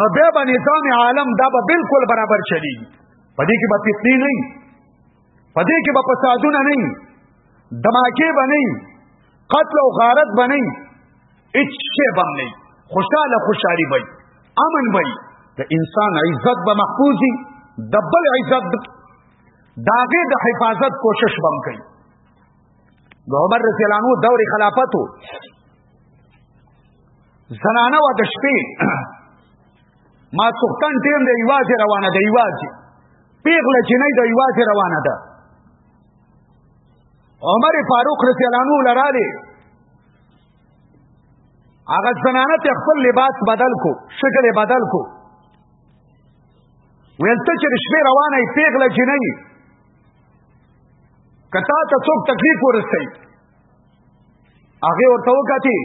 [SPEAKER 1] نو بیا به نظام عالم دا به بالکل برابر چلیږي په دې کې به فتنې نه په دې کې به فسادونه نه دماکې به نه قتل او غارت به نه هیڅ شی به نه خوشاله خوشالي به امن به د انسان عزت به محفوظي د بل عزت داغه د حفاظت کوشش بم کوي د عمر رضی الله عنه دور خلافتو زنانه و د شپې ما سختن ټیم د ایواز روانه د ایواز پیغله چې نه د ایواز روانه ده عمر فاروق رضی الله عنه لراله هغه زنانه ته خپل لباس بدل کو شکل بدل کو ویل ته چې شپې روانه پیغله چې نه کتا ته څوک تکلیف ورسي هغه ورته وکاتی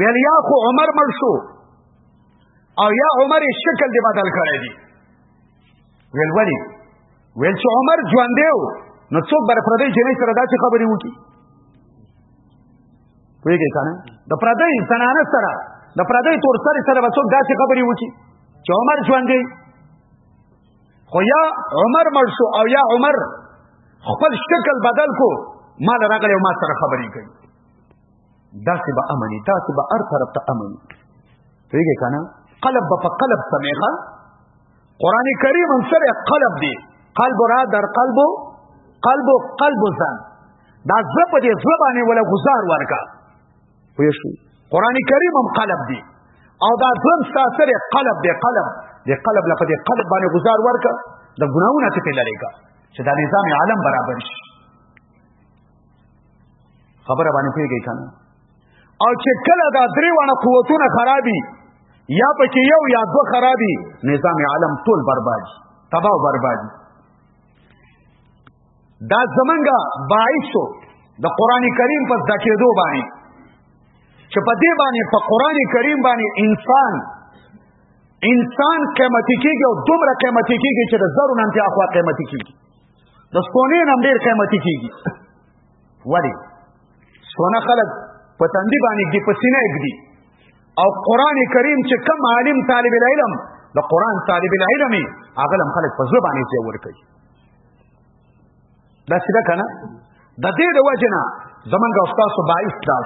[SPEAKER 1] ویل یا خو عمر مړ شو او یا عمر شکل دی بدل کړی دی ویل ولی ویل چې عمر ژوند دی نو څوک بر پردې جنې سره داسې خبرې وکړي ویږي کنه د پردې زنانه سره د پردې تور سره سره به څوک داسې خبرې وکړي چې عمر ژوند دی خو یا عمر مړ شو او یا عمر خپل شکل بدل کو ما له راغلی او ما سره خبرې کوي داسې به امني تاسو به هر طرف ته امني پوهېږې که نه قلب به په قلب سمېږه قران کریم هم سره قلب دی قلب را در قلب قلب قلب ځان دا زه په دې زړه باندې ولا گزار ورکا وې شو قران کریم هم قلب دی او دا ځم سره قلب دی قلب دی قلب لپاره دې قلب باندې گزار ورکا د ګناونه ته لری کا چې دا نظام عالم برابر شي خبره باندې پیږی کنه او چې کله دا درې وانه قوتونه خرابي یا پکې یو یا دو خرابي نظام عالم ټول بربادي تباہ او بربادي دا زمنګا باعثو د قران کریم په ذکرېدو باندې چې په دې باندې په قران کریم باندې انسان انسان قیمتي کیږي او دومره قیمتي کیږي چې د زرو نن ته اخوا قیمتي کیږي د سپونې نن ډیر قیمتي کیږي ولی سونه خلق په تندې باندې کې پسینه اګدي او قران کریم چې کم عالم طالب العلم د قران طالب العلم هغه لم خلق په زبانه کې ور کوي دا څه ده کنه د دې د وجنه زمونږ استاد سو 22 دا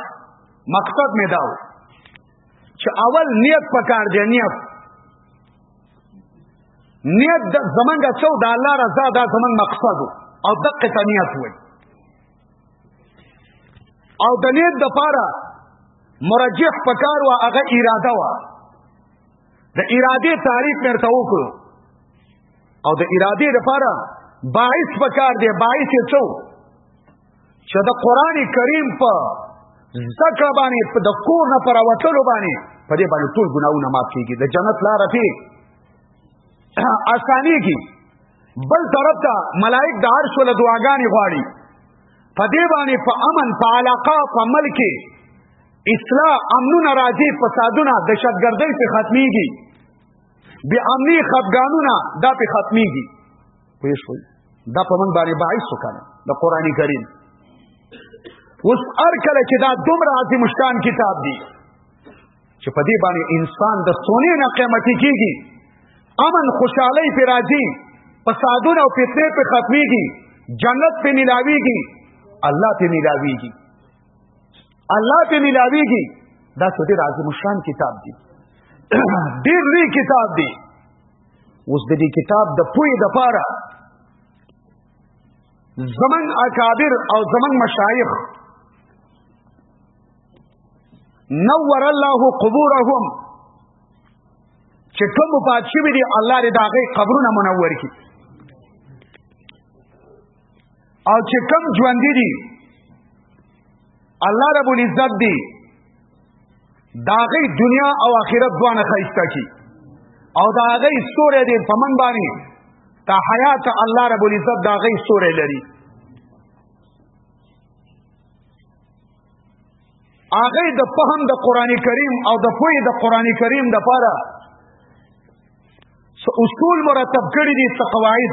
[SPEAKER 1] مقصد مې داو چې اول نیت پکار دی نیت نیت د زمنګ څو د الله رضا دا زمنګ مقصد او دقه ته نیت وای او د نیت د پاره مرجح پکار وا هغه اراده وا د اراده تعریف مرته وکړو او د اراده لپاره باعث پکار دی باعث څو چې د قران کریم په زکه باندې په د کور نه پر وټلو باندې په دې باندې ټول ګناونه معاف کیږي د جنت لار پی اسانی کی بل طرف ته ملائک د عرش ول دعاګانې غواړي په دې باندې په امن په علاقه په ملک اصلاح امنونه راځي فسادونه دهشتګردۍ په ختميږي بی امنی خفګانونه دا په ختميږي پوه شوي دا په موږ باندې باعث وکړه د قران کریم اوس هر کله چې دا دومره عظیم شان کتاب دی چې په دې باندې انسان د سونې نه قیمتي کیږي امن خوشحالي پر راځي فسادونه او فتنې په ختميږي جنت په ملاويږي الله په ملاويږي الله په ملاويږي دا څه دې راځي مشان کتاب دی ډېر لوی کتاب دی اوس د دې کتاب د پوی د پاره زمن اکابر او زمن مشایخ نور الله قبورهم چې کوم پات شوی دی الله دې داغه قبرونه منور کړي او چې کوم ژوند دي الله رب العزت دی دا غي دنیا او آخرت دوانه خیسته کی او دا غي سورې دې په من باندې تا حیات الله رب العزت دا غي سورې لري هغه د فهم د قران کریم او د پوی د قران کریم د پاره اصول مرتب کړی دي څه قواعد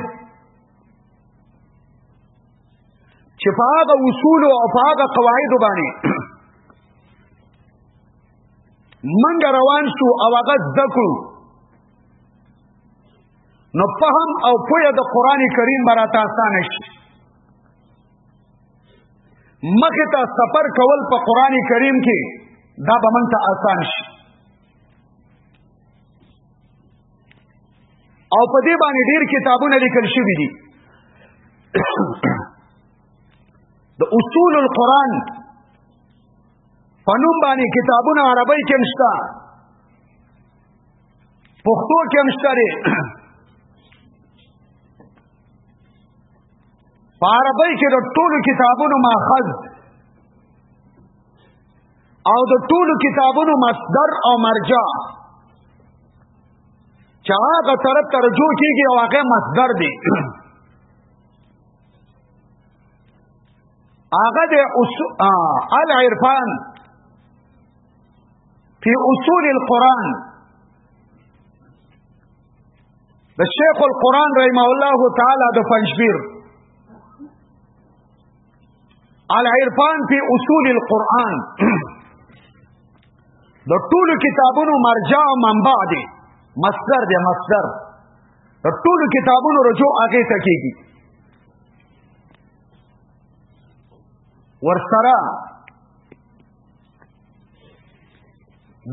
[SPEAKER 1] چې په هغه اصول او په هغه قواعد باندې منګ روان شو او هغه ذکر نو فهم او پوهه د قران کریم برات آسان شي مخه ته سفر کول په قران کریم کې دا به مونږ ته آسان شي او په دې باندې ډیر کتابونه لیکل شوي دي د اصول القرآن پنوم باندې کتابونه عربی کې مشتا پښتو کې مشتا لري په عربی کې د ټولو کتابونو ماخذ او د ټولو کتابونو مصدر او مرجع چا هغه طرف ته رجوع کیږي او هغه مصدر دی هغه د العرفان فی اصول القرآن د شیخ القرآن رحمه الله تعالی د پنځبیر العرفان فی اصول القرآن د ټولو کتابونو مرجع او منبع دی مصدر دی مصدر د ټولو کتابونو رجوع هغه ته کیږي ورسره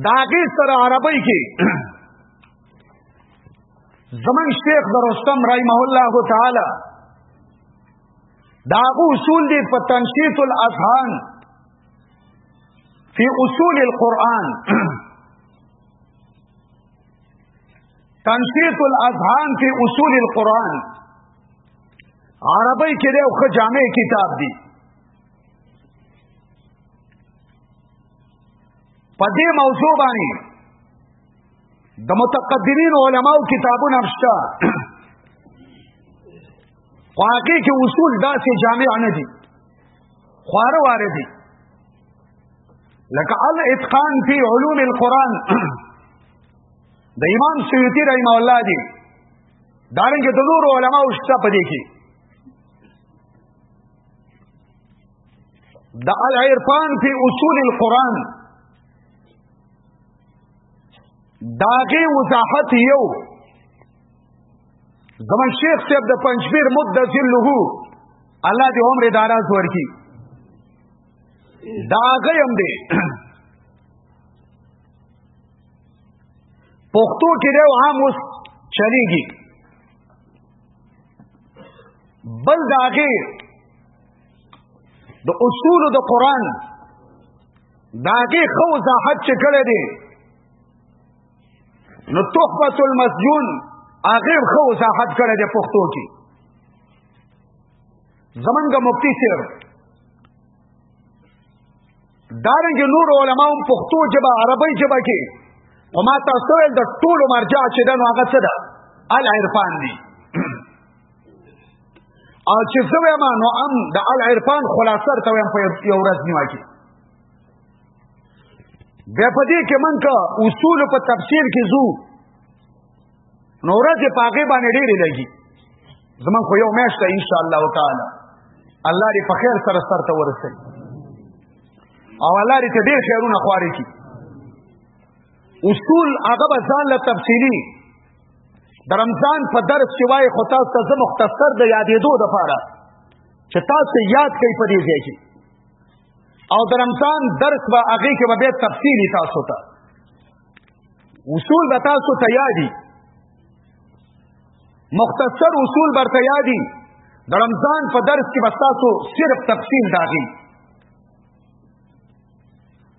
[SPEAKER 1] داغه سره عربی کې زمن شیخ درستم رحمه الله تعالی دا اصول دی په تنشیط الاذهان فی اصول القرآن تنشیط الاذهان فی اصول القرآن عربی کې دی او خ جامع کتاب دی په دې موضوع باندې د متقدمین علماو کتابونه مشته خو هغه کې اصول داسې جامع نه دي خواره واره دي لکه الاتقان فی علوم القرآن د امام سیوطی رحمه الله دی دارنګه د نور علما او شته پدې کې د العرفان فی اصول القرآن داغه وضاحت یو زمان شیخ صاحب د پنځبیر مد ذله الله دې عمر داراز ورکی داغه هم دی پښتو کې دی عام اوس چلیږي بل داغه د اصول د قران داګه خو وضاحت چې کړی دی نو تحفت المسجون هغه خو وضاحت کړی دی پښتو کې زمنګ مفتی سیر دارنګ نور علماء پښتو جبه عربی جبه کې او ما تاسو ول د ټولو مرجع چې دنو هغه څه ده العرفان دي او چې زه وایم نو ام د العرفان خلاصه ته وایم په یو ورځ نیو کې بیا په دې کې مونږه اصول په تفسیر کې زو نو ورځ په هغه باندې ډېرې لګي زمون خو یو میاشت ان شاء الله تعالی الله دې په خیر سره سر ته ورسي او الله دې ډېر خیرونه خواري کی اصول هغه به ځان له تفصیلی د رمضان په درس کې وای خو تاسو ته زه مختصر د یادېدو د پاره چې تاسو یاد کړئ په دې ځای کې او د رمضان درس به هغه کې به تفصیلی تاسو ته اصول به تاسو ته یادي مختصر اصول برته یادي د رمضان په درس کې به تاسو صرف تفصیل داږي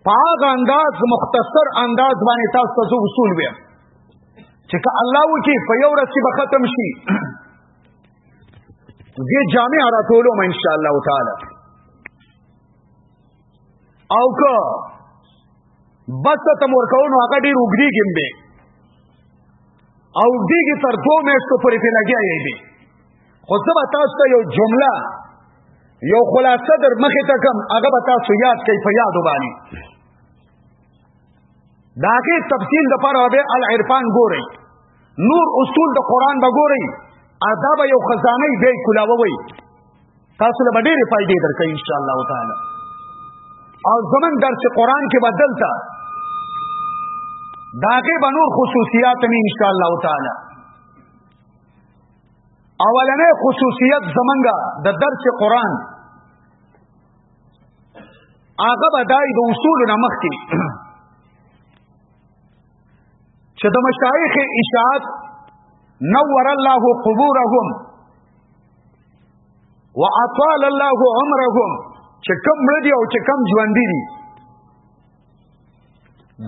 [SPEAKER 1] پاغ انداز مختصر انداز باندې تاسو ته اصول وي چې که الله وکي په یو ورځ کې به ختم شي دې جامع را ټولو ما ان شاء الله تعالی او که بس ته مور کو نو هغه ډیر وګړي ګمبه او دیګه تر دوه میاشتو پورې په لګیا یې دي خو زه به تاسو ته یو جمله یو خلاصه در مخې ته کوم هغه به تاسو یاد کړئ په یادو باندې د هغې تفصیل دپاره به العرفان ګورئ نور اصول د قرآن به ګورئ دا به یو خزانه بیا یې کولاووئ تاسو له به ډېرې فایدې درکوي انشاءالله تعالی او زمونږ درس قرآن کې به دلته د هغې به نور خصوصیات مې انشاءالله تعالی اولنې خصوصیت زمنګا د درس قران هغه بدای د اصول نمخ کې چې د مشایخ اشاعت نور الله قبورهم واطال الله عمرهم چې کم مړ دي او چې کم ژوند دي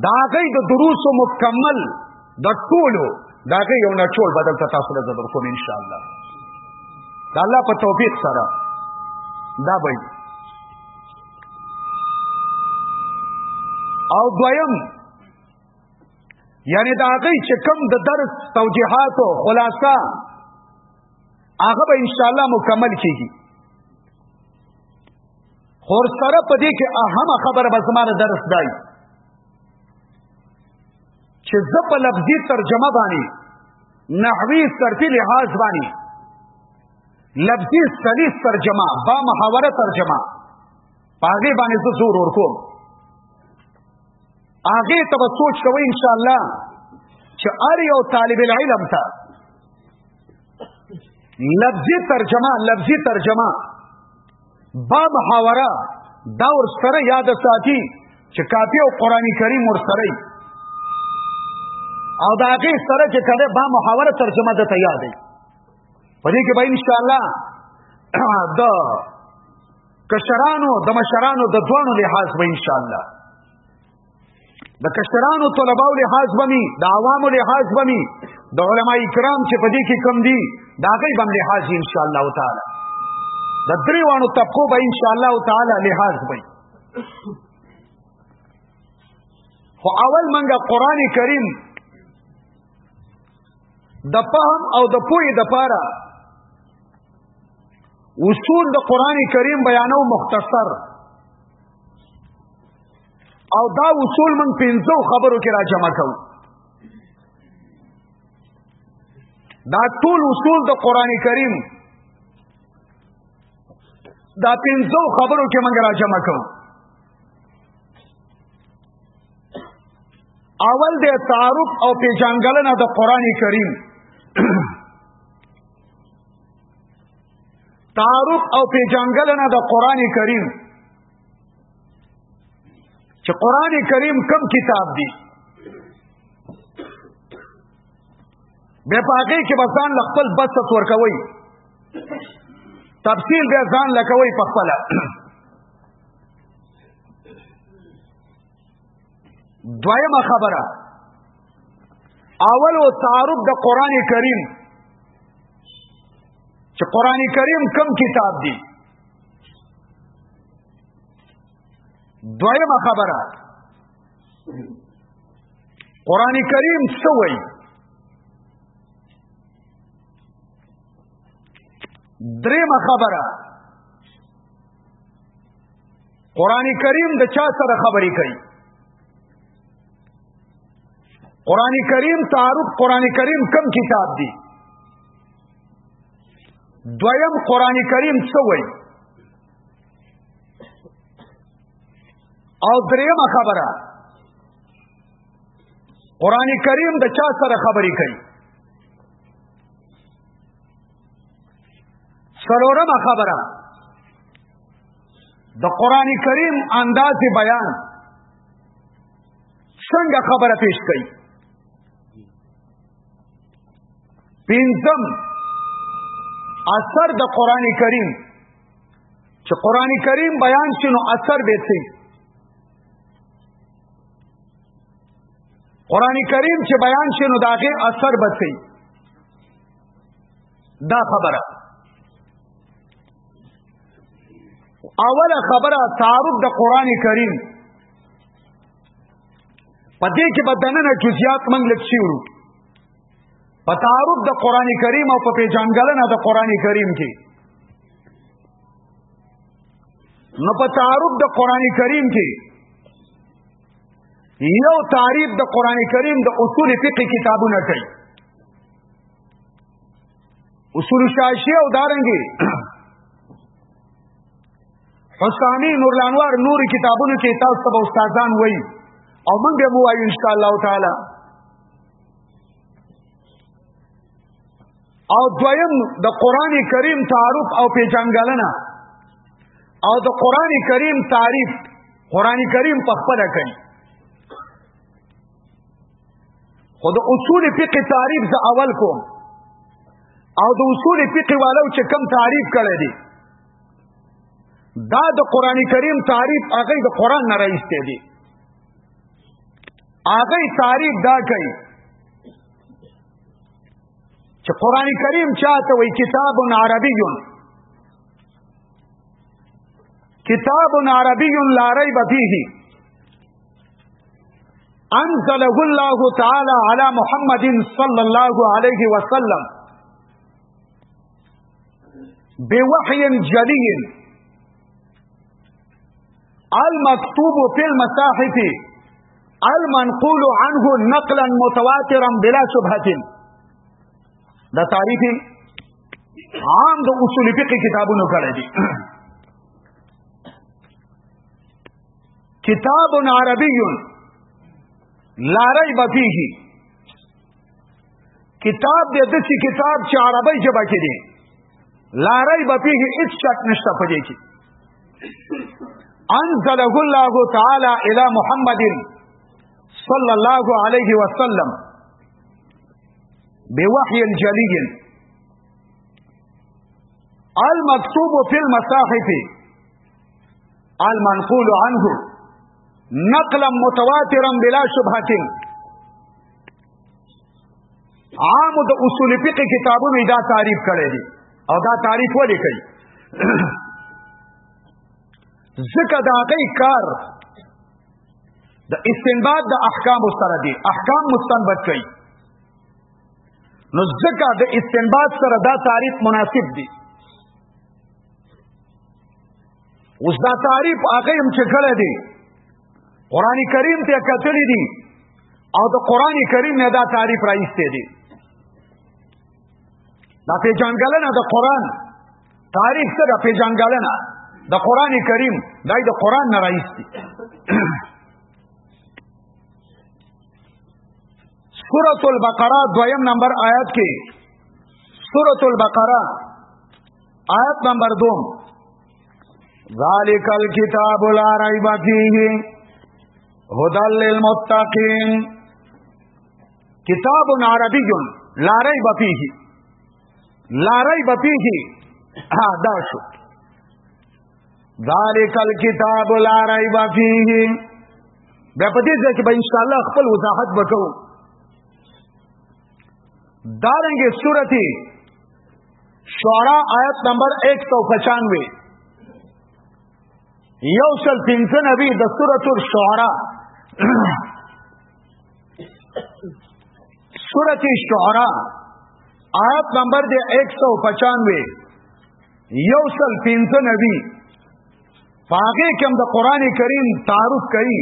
[SPEAKER 1] دا غي د دروس مکمل د ټولو دا غي یو نه ټول بدل ته تاسو له زبر کوم ان شاء الله دا الله په توفیق سره دا به او دویم یعنی دا غي چې کم د درس توجیهات او خلاصہ هغه به ان شاء الله مکمل کیږي خور سره په دې کې اهم خبره به زما درس دی چې زه په لفظي ترجمه باندې نحوی سرتی لحاظ باندې لفظي سلیس ترجمه با محاوره ترجمه پاغه باندې زه زور ورکوم هغه ته به سوچ کوئ ان شاء الله چې ار یو طالب العلم ته لفظي ترجمه لفظي ترجمه با محاوره دا ور سره یاد ساتي چې کافی او قران کریم ور سره او دا هغه سره چې کړه با محاوره ترجمه ده تیار دی په دې کې به ان شاء الله د کشرانو د مشرانو د دوانو لحاظ به ان شاء الله د کشرانو طلباو لحاظ بمی د عوامو لحاظ بمی د علما کرام چې په دې کې کم دي دا غي بم لحاظ ان شاء الله تعالی د درې وانو طبقو به ان شاء الله تعالی لحاظ وي خو اول منګه قران کریم د پهم او د پوی د پاره اصول د قران کریم بیانو مختصر او دا اصول من پنځو خبرو کې را جمع کوو دا ټول اصول د قران کریم دا پنځو خبرو کې موږ را جمع کوو اول د تعارف او پیژنګلنه د قران کریم تعارف او پیجانګلنه د قران کریم چې قران کریم کم کتاب دی به پاګه کې بسان خپل بس ورکوي تفصیل به ځان لکوي په خپل دویمه خبره اول او تعارف د قران کریم چې قران کریم کم کتاب دی دویمه خبره قران کریم څه وایي دریمه خبره قران کریم د چا سره خبرې کوي قران کریم تعارف قران کریم کم کتاب دی دویم قران کریم څه وایي او دریم خبره قران کریم د چا سره خبرې کوي سلورم خبره د قران کریم انداز بیان څنګه خبره پیش کړي پینځم اثر د قران کریم چې قران کریم بیان شنو اثر به سي قران کریم چې بیان شنو داغه اثر به سي دا خبره اوله خبره تعارف د قران کریم په دې کې بدننه جزئیات موږ لږ شیورو په تعارف د قران کریم او په پیژنګلنه د قران کریم کې نو په تعارف د قران کریم کې یو تعریف د قران کریم د اصول فقه کتابونه کوي اصول شاشی او دارنګي حسانی نور لانوار نور کتابونو کې تاسو ته استادان وای او موږ به مو وایو ان شاء الله تعالی او دویم د قران کریم تعارف او پیژنګلنه او د قران کریم تعریف قران کریم په خپل کوي خو د اصول فقه تعریف ز اول کوم او د اصول فقه والو چې کم تعریف کړی دی دا د قران کریم تعریف هغه د قران نه راځي دی هغه تعریف دا کوي چې قران کریم چاته وی کتاب عربی کتاب عربی لا ریب فیه انزله الله تعالی علی محمد صلی الله علیه وسلم بوحی جلی المكتوب في المصاحف المنقول عنه نقلا متواترا بلا شبهه دا تعریف عام د اصول فقه کتابونو کړی دی کتاب عربی لا ریب فیه کتاب دې د څه کتاب چې عربی ژبه کې دی لا ریب فیه هیڅ شک نشته پدې کې انزله الله تعالی الی محمد صلی الله علیه وسلم بوحی جلی المكتوب في المصاحف المنقول عنه نقلا متواترا بلا شبهه عام د اصول فقه کتابونو دا تعریف کړی دی او دا تعریف ولې کوي ځکه دا غي کار د استنباط د احکام سره دی احکام مستنبط کوي نو ځکه د استنباط سره دا تعریف مناسب دی اوس دا تعریف هغه هم چې کړی دی قران کریم ته کتلی دی او د قران کریم نه دا تعریف راځته دی دا په جنګلنه د قران تعریف سره په جنګلنه د قران کریم دای د قران نه راځي سورۃ البقرہ دویم نمبر آیات کې سورۃ البقرہ آیت نمبر دوم ذالک الكتاب لا ریب فیه هدى للمتقین کتاب عربی لا ریب فیه لا ریب فیه ها دا شو ذالک الكتاب لا ریب فیه بیا په دې ځای کې به ان شاء الله خپل وضاحت وکړو دارنګه سورته شعراء آیت نمبر 195 یو سل پنځه نبی د سورته الشعراء سورته شعراء آیت نمبر دی 195 یو سل پنځه نبی پاګه کوم د قران کریم تعارف کوي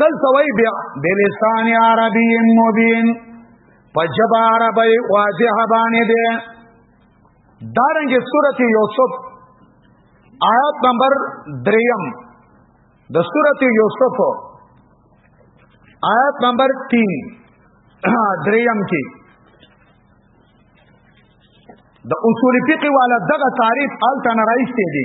[SPEAKER 1] دل توي بیا بلسان عربی مبین پجب عربی واضح باندې ده دارنګ سورته یوسف آیات نمبر دریم د سورته یوسف آیات نمبر 3 دریم کې د اصول فقه والا دغه تعریف الته نه راځي دي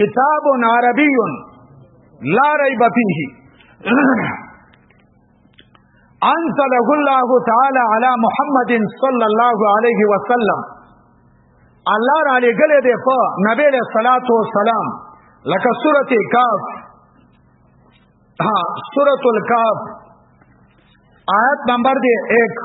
[SPEAKER 1] کتاب عربی لا ریب فیه انزله الله تعالی علی محمد صلی الله علیه وسلم الله را لګلې ده په نبی له صلوات و سلام لکه سورته کاف ها سورته الکاف آیت نمبر دی 1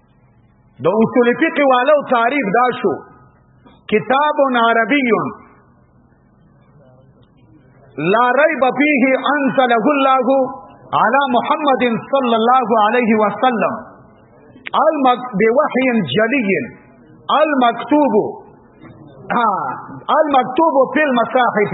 [SPEAKER 1] د اصول فقه والو تعریف دا شو کتاب عربی لا ريب فيه انزله الله على محمد صلى الله عليه وسلم بوحي جلي المكتوب المكتوب في المصاحف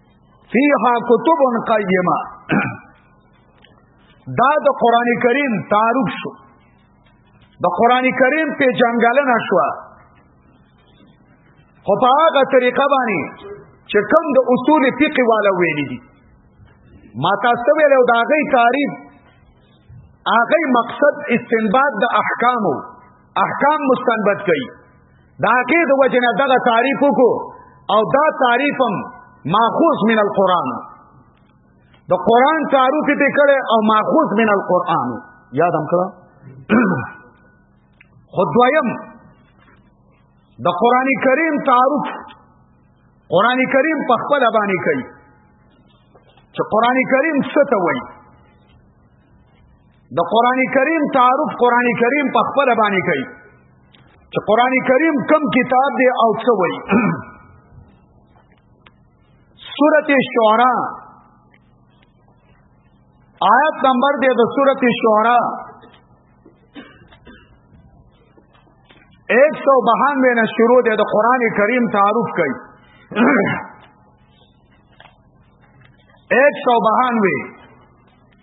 [SPEAKER 1] فیها کتب قیمه دا د قران کریم تعارف شو د قران کریم په جنگلنه شو خو په هغه طریقه باندې چې کوم د اصول فقه والا ویل دي ما تاسو ویل او دا غي تعریف هغه مقصد استنباط د احکامو احکام مستنبط کړي دا کې د وجنه دغه تعریف کو او دا تعریفم ماخوذ من القران د قران تعارف ته کړه او ماخوذ من القران یادم کړه خدوایم د قران کریم تعارف قران کریم په خپل باندې کوي چې قران کریم څه ته وایي د قران کریم تعارف قران کریم په خپل باندې کوي چې قران کریم کم کتاب دی او څه وایي سورته شعراء آیت نمبر دی د سورته شعراء 192 نه شروع دی د قران کریم تعارف کوي 192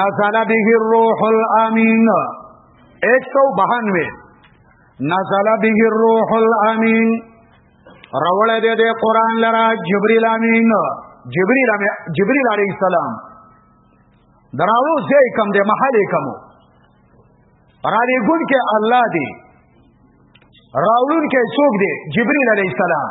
[SPEAKER 1] نزل به الروح الامین 192 نزل به الروح الامین روړه دې دې قران لرا جبريل امين جبريل امين جبريل عليه السلام دراو زې کم دې محل کم را دې ګون کې الله دې راولون کې څوک دې جبريل عليه السلام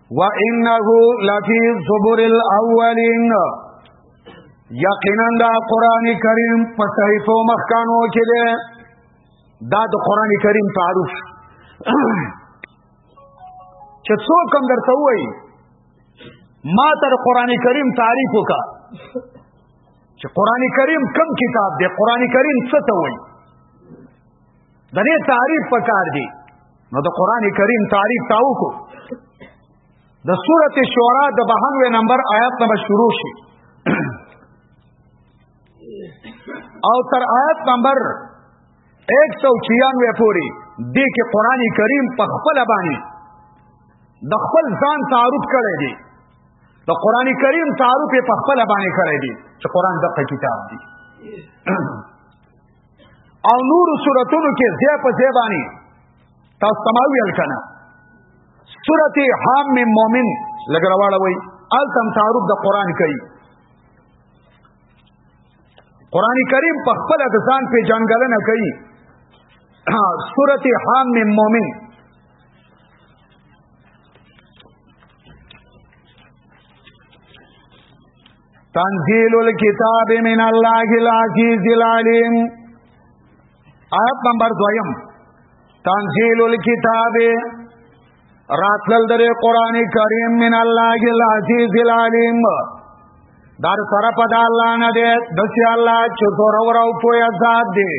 [SPEAKER 1] وانه لفی زبر الاولین یقینا دا قران کریم په صحیفو مخکانو کې ده دا د قران کریم تعارف چې څوک هم درته وایي ما تر قران کریم تعریف وکا چې قران کریم کم کتاب دی قران کریم څه ته وایي د دې تعریف پکار دی نو د قران کریم تعریف تاو کو د سورته شورا د 92 نمبر آیات نه شروع شي او تر آیات نمبر 196 پورې د کې قران کریم په خپل باندې د خپل ځان تعارف کړی دی د قران کریم تعارف په خپل باندې کړی دی چې قران دغه کتاب دی او نور سورتونو کې زیا په زیا باندې تاسو سماوی الکنه سورته حام مم مومن لګراواله وای التم تعارف د قران کوي قران کریم په خپل د ځان په جنگلنه کوي سورته حام مم مومن تنزيل الكتاب من الله العزيز العليم آیت نمبر دویم تنزيل الكتاب راتل در قرآن کریم من الله العزيز العليم دار سره په د الله نه دی د چې الله چې تور اور او په آزاد دی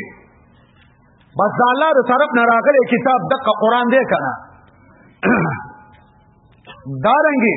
[SPEAKER 1] بس د الله د طرف نه راغلی کتاب د قرآن دی کنه دارنګي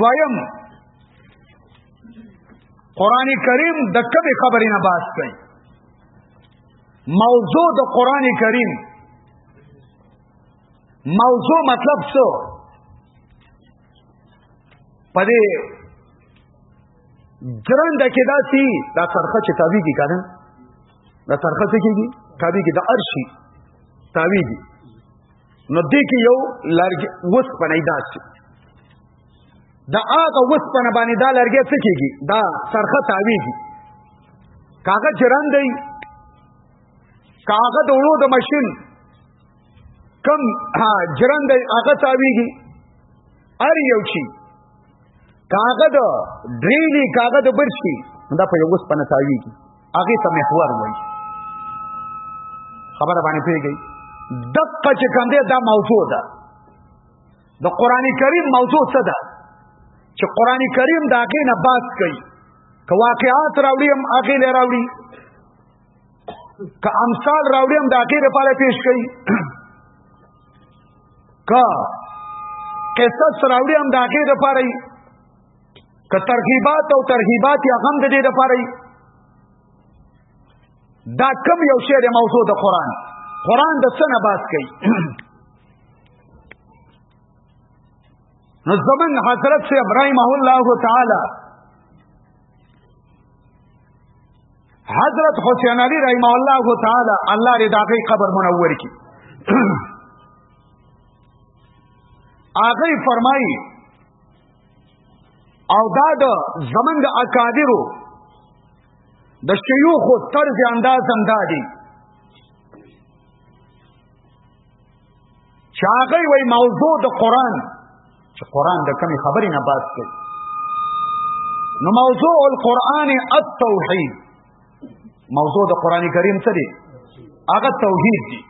[SPEAKER 1] دویم قران کریم د کبه خبرې نه باس کوي موضوع د قران کریم موضوع مطلب څه پدې ګرند کې دا سي دا ترخه چې تابع کی کنه دا ترخه څه کیږي تابع کی د ارشي تابع کی نو دې کې یو لرګي وس پنه داسي دا هغه وس پنه باندې دا لرګي څه کیږي دا سرخه تاویږي کاغه جران دی کاغه د وړو د ماشين کم ها جران دی هغه تاویږي ار یو چی کاغه د ډریلی کاغه د برشي دا په یو وس پنه تاویږي هغه ته محور وایي خبره باندې پیږي دقه چې کوم دی دا موضوع ده د قران کریم موضوع څه ده چې قران کریم دا غي نه باس کوي که واقعات راوړي هم هغه لري راوړي که امثال راوړي هم دا غي لپاره پیش کوي که قصص راوړي هم دا غي لپاره که ترغیبات او ترهیبات یا غم د دې د پاره دا کم یو شی د موضوع د قران قران د څه نه باس کوي نو زمن حضرت سے ابراہیم اللہ تعالی حضرت حسین علی رحمه الله تعالی الله دې داغه قبر منور کی هغه فرمایي او دا د زمنګ اکادرو د شيوخ طرز انداز هم دا دی چاغي وای موضوع د قران چې قران د کمی خبرې نه باز کوي نو موضوع القرآن التوحید موضوع د قران کریم څه دی هغه توحید دی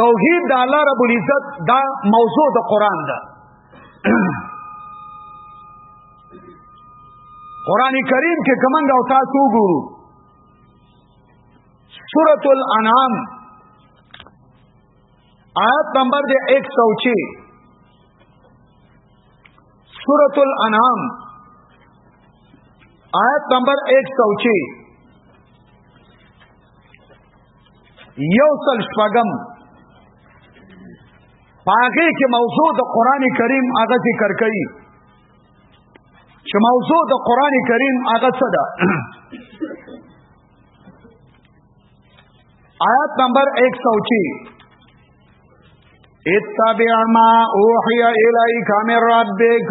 [SPEAKER 1] توحید د الله رب العزت دا موضوع د قران ده قران کریم کې کومنګ او تاسو وګورو سورۃ الانعام آیت نمبر دے 106 سورۃ الانعام آیت نمبر 106 یو سل شپږم پاګه کې موضوع د قران کریم هغه ذکر کړي چې موضوع د قران کریم هغه څه ده آیات نمبر 106 اتبع ما اوحي اليك من ربك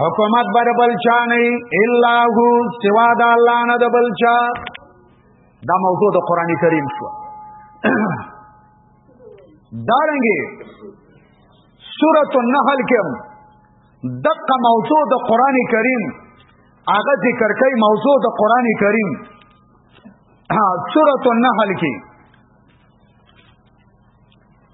[SPEAKER 1] حکومت بر بلچا نه الا هو سوا د الله نه د بلچا دا موضوع د قران کریم شو دارنګي سورۃ النحل کې دغه موضوع د قران کریم هغه ذکر کوي موضوع د قران کریم سورۃ النحل کې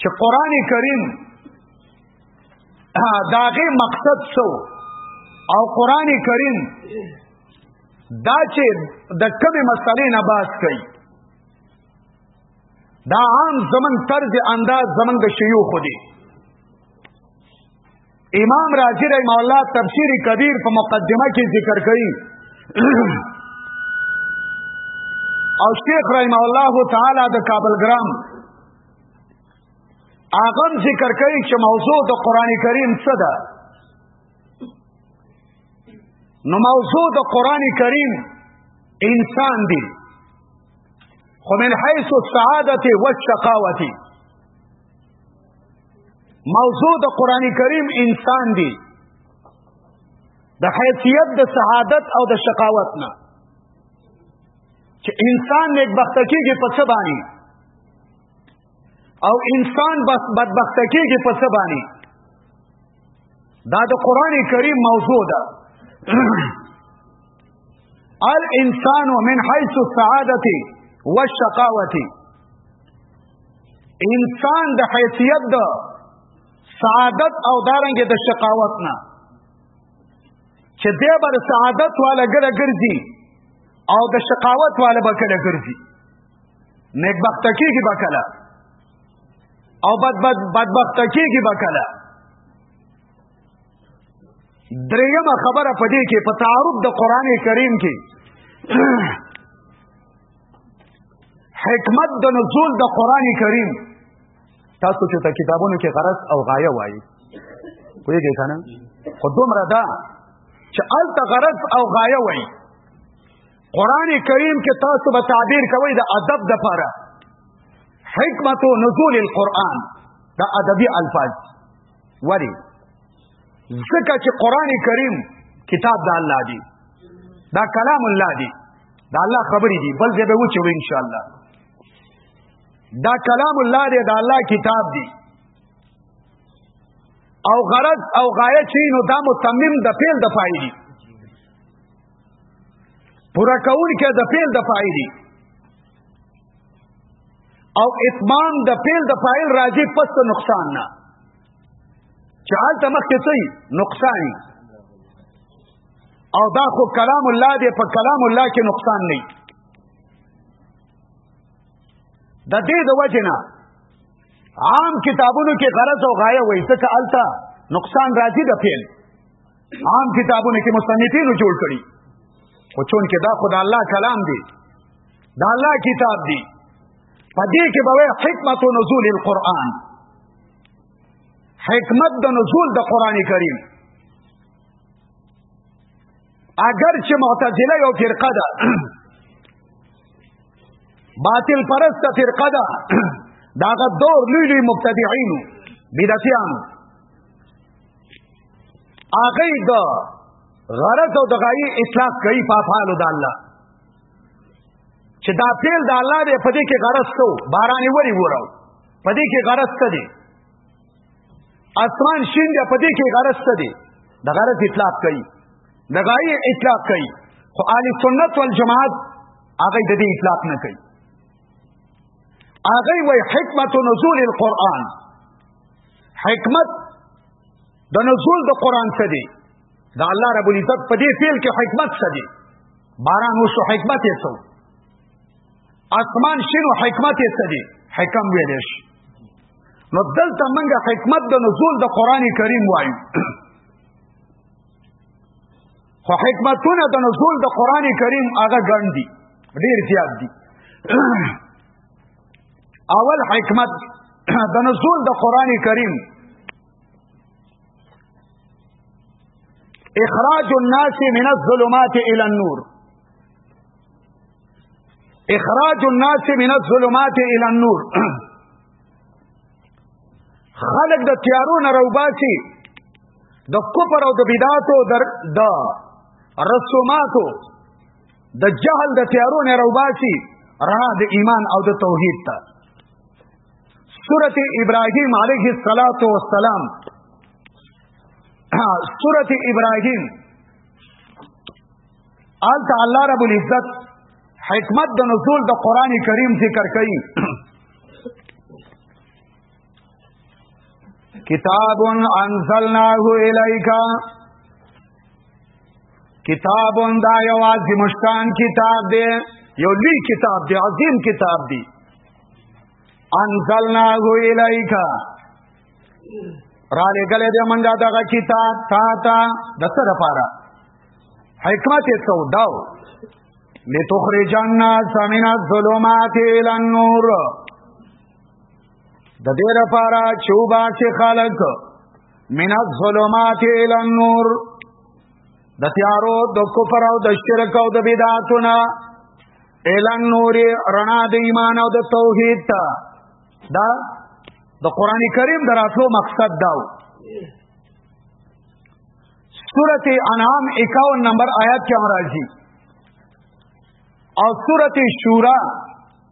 [SPEAKER 1] چې قران کریم داغه مقصد سو او قران کریم دا چې د کمی مسلې نه باس کوي دا عام زمن طرز انداز زمن د شیوخ دی امام راضی رحم الله تفسیر کبیر په مقدمه کې ذکر کړي او شیخ رحم الله تعالی د کابل ګرام هغه ذکر کوي چې موضوع د قران کریم څه ده نو موضوع د قران کریم انسان دی خو من حيث السعادت والشقاوت موضوع د قران کریم انسان دی د حیثیت د سعادت او د شقاوت نه چې انسان نیک بخت کیږي په څه باندې او انسان بس بدبخت کېږي په څه باندې دا د قران کریم موضوع ده الانسان من حيث السعاده والشقاوه انسان د حیثیت د سعادت او دارنګ د شقاوت نه چې دی بر سعادت والا ګره ګرځي او د شقاوت والا به کله ګرځي نیکبخت کېږي به کله او بدبد بدبخت کېږي به کله درېیمه خبره په دې کې په تعارف د قران کریم کې حکمت د نزول د قران کریم تاسو چې ته کتابونو کې غرض او غایه وایي کویږي کنه خو دومره ده چې الته غرض او غایه وایي قران کریم کې تاسو به تعبیر کوئ د ادب د پاره حکمت نزول القرآن دا ادبی الفاظ وری ځکه چې قران کریم کتاب د الله دی دا کلام الله دی دا الله خبرې دی بل ځای به وچو ان شاء الله دا کلام الله دی دا الله کتاب دی او غرض او غایه چینو دا متمم د پیل د پایلی پورا کون کې د فعل د فاعل دی او اتمام د فعل د فاعل راځي پس ته نقصان نه چال ته مخ ته صحیح نقصان او دا خو کلام الله دی په کلام الله کې نقصان نه د دې د وجنه عام کتابونو کې غرض او غایه وایي څه الته نقصان راځي د فعل عام کتابونه کې مصنفینو جوړ کړي خو چون کې دا خدای الله کلام دی دا الله کتاب دی په دې کې به حکمت نزول القرآن حکمت د نزول د قران کریم اگر چې معتزله یو فرقه ده باطل پرست فرقه ده داغه دور لوی لوی مبتدعين بدعتيان هغه د غرض او د غایې اطلاق کوي په افعالو د الله چې دا فعل د الله دی په دې کې غرض څه باران وری وراو په دې کې غرض څه دی اسمان شین دی په دې کې غرض څه دی د غرض اطلاق کوي د غایې اطلاق کوي خو اهل سنت والجماعت هغه د دې اطلاق نه کوي هغه وای حکمت نزول القرآن حکمت د نزول د قران څه دی د الله رب العزت په دې فعل کې حکمت څه دی باران وشو حکمت یې څه اسمان شنو حکمت یې څه دی حکم ویل شي نو دلته منګه حکمت د نزول د قران کریم وایو خو حکمتونه د نزول د قران کریم هغه ګڼ دي ډیر زیات دي اول حکمت د نزول د قران کریم اخراج الناس من الظلمات الى النور اخراج الناس من الظلمات الى النور خلق د تیارو نه روباسي د کفر او د بدعاتو د رسوماتو د جهل د تیارو نه روباسي رڼا د ایمان او د توحید ته سورت ابراهیم علیه الصلاۃ والسلام سورت ابراهیم آل تعالی رب العزت حکمت د نزول د قران کریم ذکر کړي کتاب انزلناه الیک کتاب دا یو عظیم شان کتاب دی یو لوی کتاب دی عظیم کتاب دی انزلناه الیک را لګلې دې منګه دغه کتاب تا تا د څه لپاره حکمت یې څو داو لتخرج الناس من الظلمات الى النور د دې لپاره چې وباسي خلک من الظلمات الى النور د تیارو د کفر او د شرک او د بدعاتنا الى النور رڼا د ایمان او د توحید ته دا د قران کریم دراتلو مقصد داو سورت انعام 51 نمبر آیات کې مرাজি او سورت شورا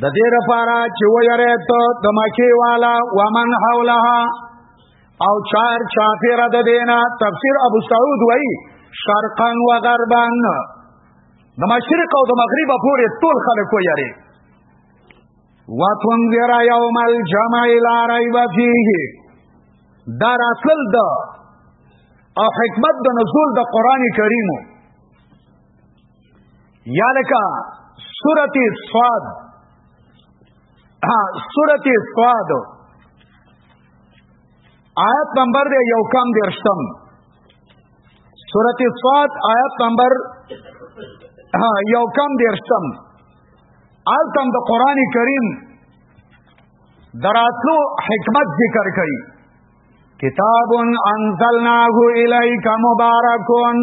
[SPEAKER 1] د دې لپاره چې ویره ته د مکی والا ومن حولها او چار چاپیر د دینا تفسیر ابو سعود وای شرقا و غربا د مشرق او د مغرب پورې ټول خلک ویری وتنذر یوم الجمع لا ریب فیه دا راتل د او حکمت د نزول د قران کریمو یا لکه سورت سواد سورت سواد آیت نمبر دے یو کم درشتم سورت سواد آیت نمبر یو کم درشتم آلتم د قرآن کریم دراتلو حکمت ذکر کئی کتاب انزلناه الیک مبارکون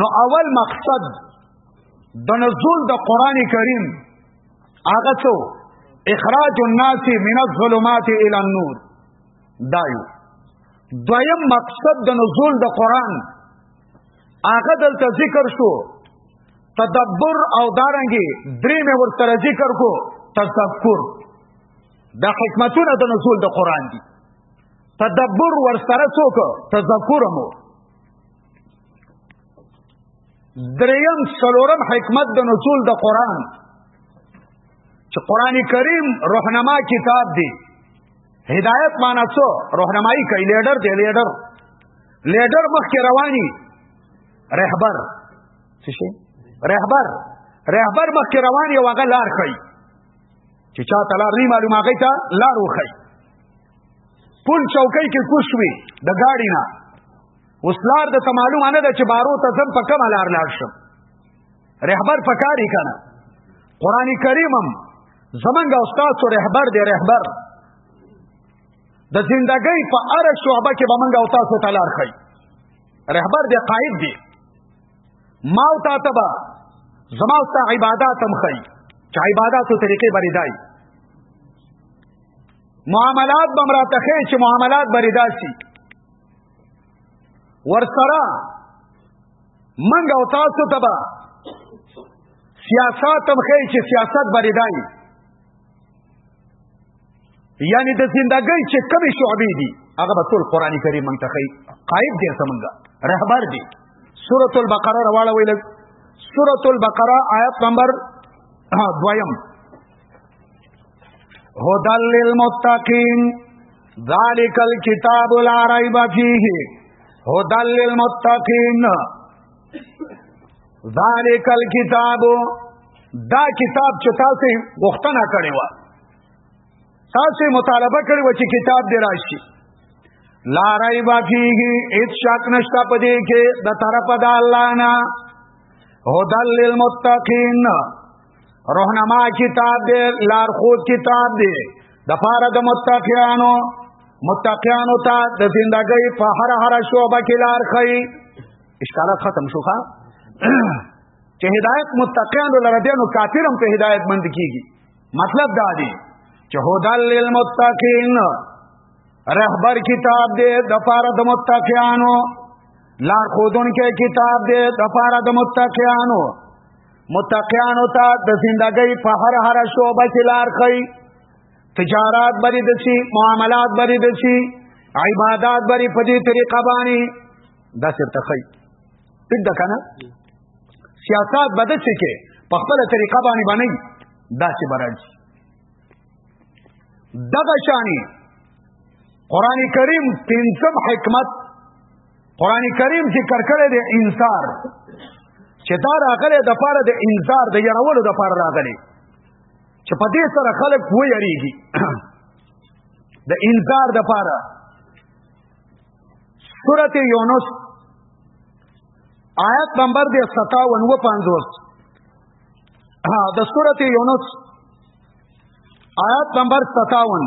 [SPEAKER 1] نو اول مقصد د نزول د قران کریم هغه څو اخراج الناس من الظلمات الى النور دایو دویم مقصد د نزول د قران هغه دلته ذکر شو تدبر او دارنګي درې مې ورته ذکر کو تذکر دا حکمتونه د نزول د قران دي تدبر ورسره څوک تذکر مو دریم سلورم حکمت د نزول د قران چې قران کریم روحنما کتاب دی هدایت معنا څه روحنمایي کوي لیډر دی لیډر لیډر مخکې رواني رهبر څه شي رهبر رهبر مخکې رواني او هغه لار کوي چې چا تلار نه معلومه کوي ته لار وخی پل چوکۍ کې کوش وي د ګاډي نه اوس لار د ته معلومه نه ده چې بارو ته ځم په کومه لار لاړ شم رهبر پکاري که نه قرآن کریم هم زمونږ او ستاسو رهبر دی رهبر د زندګۍ په هره شعبه کې به مونږ او تاسو ته لار ښایي رهبر دی قائد دی ما او تا ته به زما او ستا عبادات هم ښایي چې عباداتو طریقې به ردایي معاملات به مراته خې چې معاملات بری داسي ورسره منګ او تاسو ته به سیاست هم خې چې سیاست بری دای یعنی د زندګۍ چې کمی شعبې دي هغه به ټول قران کریم مونږ ته خې قائد دې سمنګا رهبر دې سورۃ البقره رواړه ویل سورۃ البقره آیت نمبر دویم هدل للمتقین ذالک الكتاب لا ریب فیه هدل للمتقین ذالک الكتاب دا کتاب چې تاسو غوښتنه کړې و تاسو مطالبه کړې و چې کتاب دی راشي لا ریب فیه هیڅ شک نشته پدې کې د طرف د الله نه هدل للمتقین رهنما کتاب دی لارښود کتاب دی د پاره د متقینانو متقینانو ته د زندګۍ په هر هر شوبه کې لار خي اشکالات ختم شوخه چې هدایت متقینانو لره دی نو کافر هم په هدایت مند کیږي مطلب دا دی چې هدل للمتقین رهبر کتاب دی د پاره د متقینانو لار خودون کې کتاب دی د پاره د متقینانو متقیانو ته د زندګۍ په هر هر شوبه کې لار خي تجارت بری دسی معاملات بری دسی عبادت بری په دې طریقه باندې دا سرته خي پد کنه سیاست بده شي کې په خپل طریقه باندې باندې دا چې برج دغه شانی قران کریم پنځم حکمت قران کریم ذکر کړی دی انذار چې دا راغلی د پاره د انذار د يرولو د پاره راغلی چې په دې سره خلک و یریږي د انذار د پاره سورته یونس آیت نمبر دی 57 و 50 ها د سورته یونس آیت نمبر 57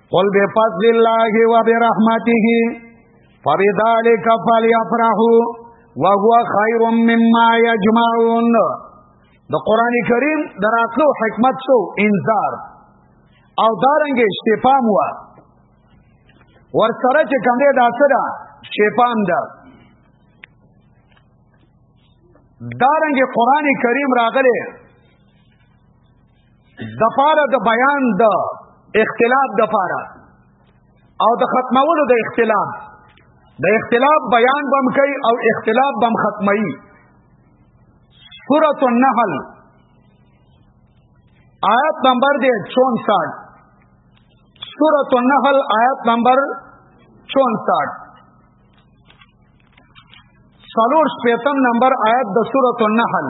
[SPEAKER 1] قل بفضل الله وبرحمته فبذلك فليفرحوا وهو خير مما يجمعون د قران کریم دراتلو حکمت سو انذار او دارنګ استفام وا ور سره چې کوم دا سره شیطان ده دارنګ قران کریم راغله د پاره د بیان د اختلاف د پاره او د ختمولو د اختلاف د اختلاف بیان بم کوي او اختلاف بم ختمي سورۃ النحل آیت نمبر دے 64 سورۃ النحل آیت نمبر 64 سلور شپیتم نمبر آیت د سورۃ النحل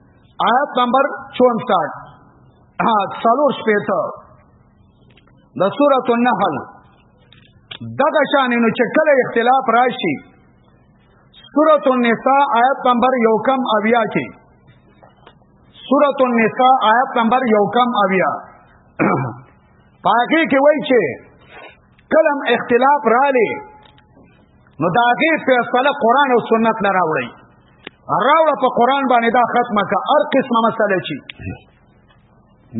[SPEAKER 1] آیت نمبر 64 ها څلور شپېته د سورۃ النحل دغه شان نو چې کله اختلاف راشي سورۃ النساء آیت نمبر یو کم اویا کې سورۃ النساء آیت نمبر یو کم اویا پاګه کې وایي چې کلم اختلاف را لې نو داګه فیصله قران او سنت نه راوړي راوړه په قران باندې دا ختمه کا هر قسمه مسله چی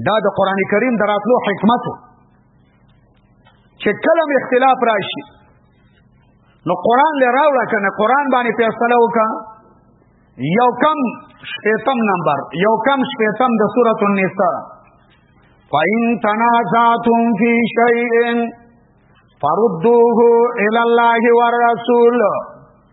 [SPEAKER 1] دا د قران کریم دراتلو حکمت چې کلم اختلاف راشي نو قران له راوړه کنه قران باندې فیصله وکا یو کم شپیتم نمبر یو کم شپیتم د سورۃ النساء فَإِن تَنَازَعْتُمْ فِي شَيْءٍ فَرُدُّوهُ إِلَى اللَّهِ وَالرَّسُولِ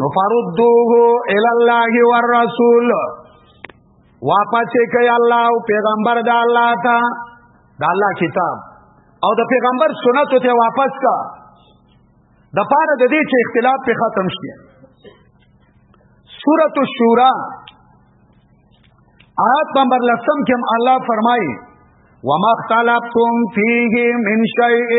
[SPEAKER 1] نو فردوه ال الله والرسول واپس کوي الله او پیغمبر د الله ته د الله کتاب او د پیغمبر سنت ته واپس کا د پاره د دې چې اختلاف په ختم شي سورۃ الشورى آیت نمبر لسم کې الله فرمایي وما اختلفتم فيه من شيء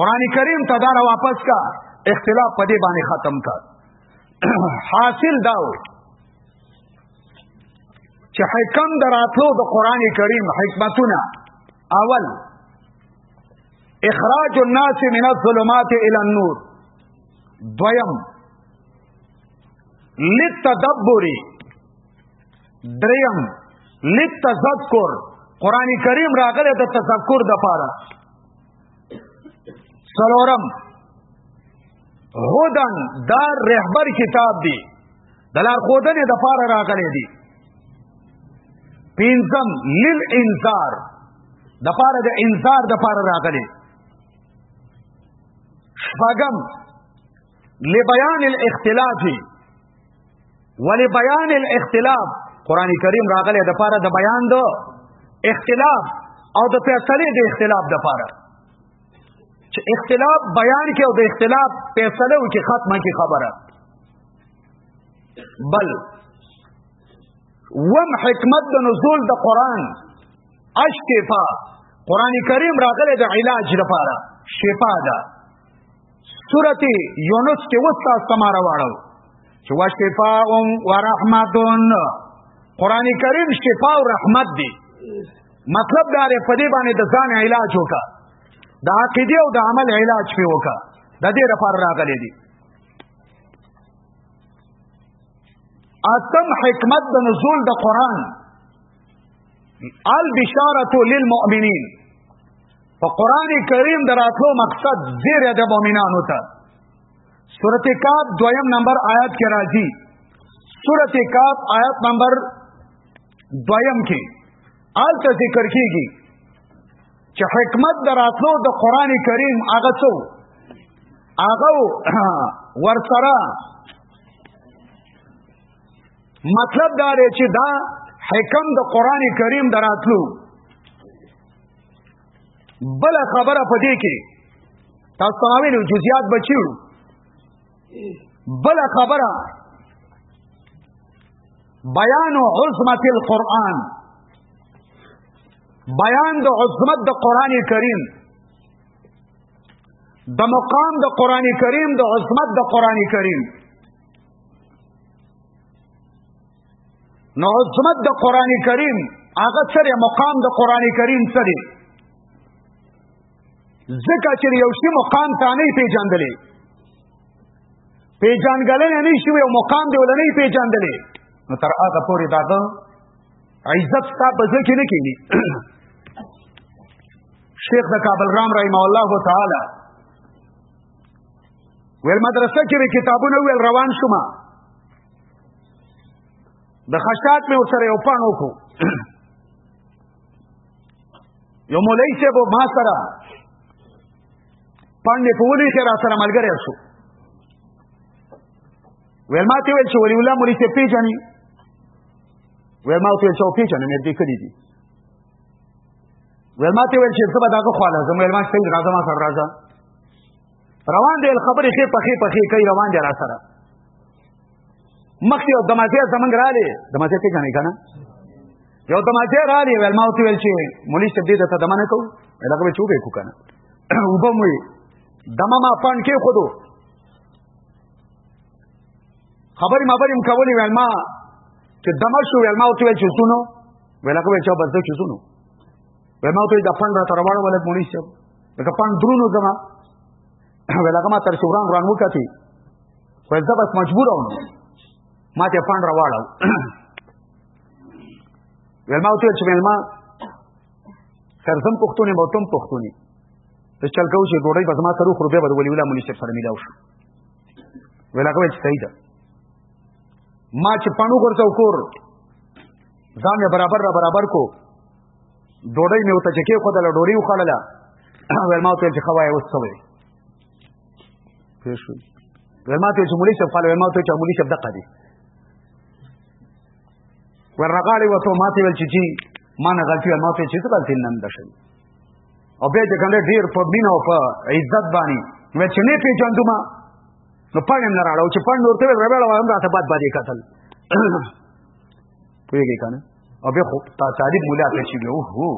[SPEAKER 1] قران کریم ته دا واپس کا اختلاف په دې باندې ختم کا حاصل داو چې حکم دراتلو د قران کریم حکمتونه اول اخراج الناس من الظلمات الى النور دویم للتدبر دریم للتذکر قران کریم راغله د تذکر د پاره سلورم هدن دا رهبر کتاب دی دلار خودن د فار راغلی دی پینزم لیل انذار د فار د انذار د فار راغلی شپږم لبيان الاختلاف ولبيان الاختلاف قران کریم راغلی د پاره د بیان دو اختلاف او د فیصله د اختلاف د پاره چې اختلاف بیان کې او د اختلاف فیصله او کې ختمه کې خبره بل وم حکمت د نزول د قران اشتفا قران کریم راغلی د علاج لپاره شفا ده سورت یونس کې وستا سماره واړو چې وا شفاء و رحمتون قران کریم شفاء او رحمت دی مطلب دا دی په دې باندې د ځان علاج وکا د عقیده او د عمل علاج په وکا د دې لپاره راغلي دي اتم حکمت د نزول د قران البشارت للمؤمنین په قران کریم دراتلو مقصد زیر د مؤمنانو ته سورته کاف دویم نمبر آیات کې راځي سورته کاف آیات نمبر دویم کې آلته ذکر کیږي چې حکمت دراتلو د قران کریم هغه څو هغه ورسره مطلب دا دی چې دا حکم د قران کریم دراتلو بل خبره پدې کې تاسو ته ویلو جزئیات بچیو بل خبره بیان عظمت القرآن بیان د عظمت د قران کریم د مقام د قران کریم د عظمت د قران کریم نو عظمت د قران کریم هغه سره مقام د قران کریم سره ځکه چې یو شی مقام ته نه پیژندلې پیژندګلې نه شي یو مقام دی ولنه پیژندلې نو تر هغه پورې داغه عزت تا په ځکه نه کېږي شیخ د کابل رام رحم الله تعالی ویل مدرسه کې به کتابونه ویل روان شوم د خشاک مې ورسره یو پانو کو یو مولای چې بو ما سره پاندې په ولي کې را سره ملګری شو ویل ما ته ویل چې ولی الله مولای چې پیژنې ویل ما ته ویل چې پیژنې مې دې کړې دي ویل ما ته ویل چې څه به داغه خواله زم ویل ما څنګه راځم ما سره راځم روان دی خبرې خې پخې پخې کوي روان دی را سره مخکې یو دمازی زمنګ رالی دمازی څه جانې کنه یو دمازی رالی ویل ما ورته ویل چې مولوی صاحب دې ته دمه نه کوو لکه به چوبې کو کنه وبه مو دمه ما پان کې خودو خبرې ما بریم کولې ویل ما چې دمه شو ویل ما ورته ویل چې سونو ویل هغه چا بس چې سونو ویل ما ورته د فن را تر وړه ولې مولوی صاحب لکه پان درونو زما ولګه ما تر شوران روان وکتی وای زه بس مجبور وم ما ته پان راواړو ولما ته چې ولما سرزم پښتوني موتم پښتوني ته چل کو چې ګوړې بس ما سره خو به ولي ولا مونږ سره ملاو شو ولګه وای صحیح ده ما چې پانو ورته وکور ځان برابر را برابر کو ډوډۍ مې وته چې کې خو دله ډوډۍ وخړله ویل ما ته چې خوای اوس څه وي پوه شو ویل ما ته چې مولي صاحب خاله ویل ما ته چې مولي صاحب دقه دي ورغاړې وته ما ته ویل چې جی ما نه غلطي ما ته چې څه غلطي نن ده شي او بیا چې کنده ډیر په مين او په عزت باندې مې چې نه پیژندم نو پاګم نه راړو چې پاند ورته ربل وایم راته باد بادې قتل پوهیږئ که نه او بیا خو طالب مولا ته چې وي اوهو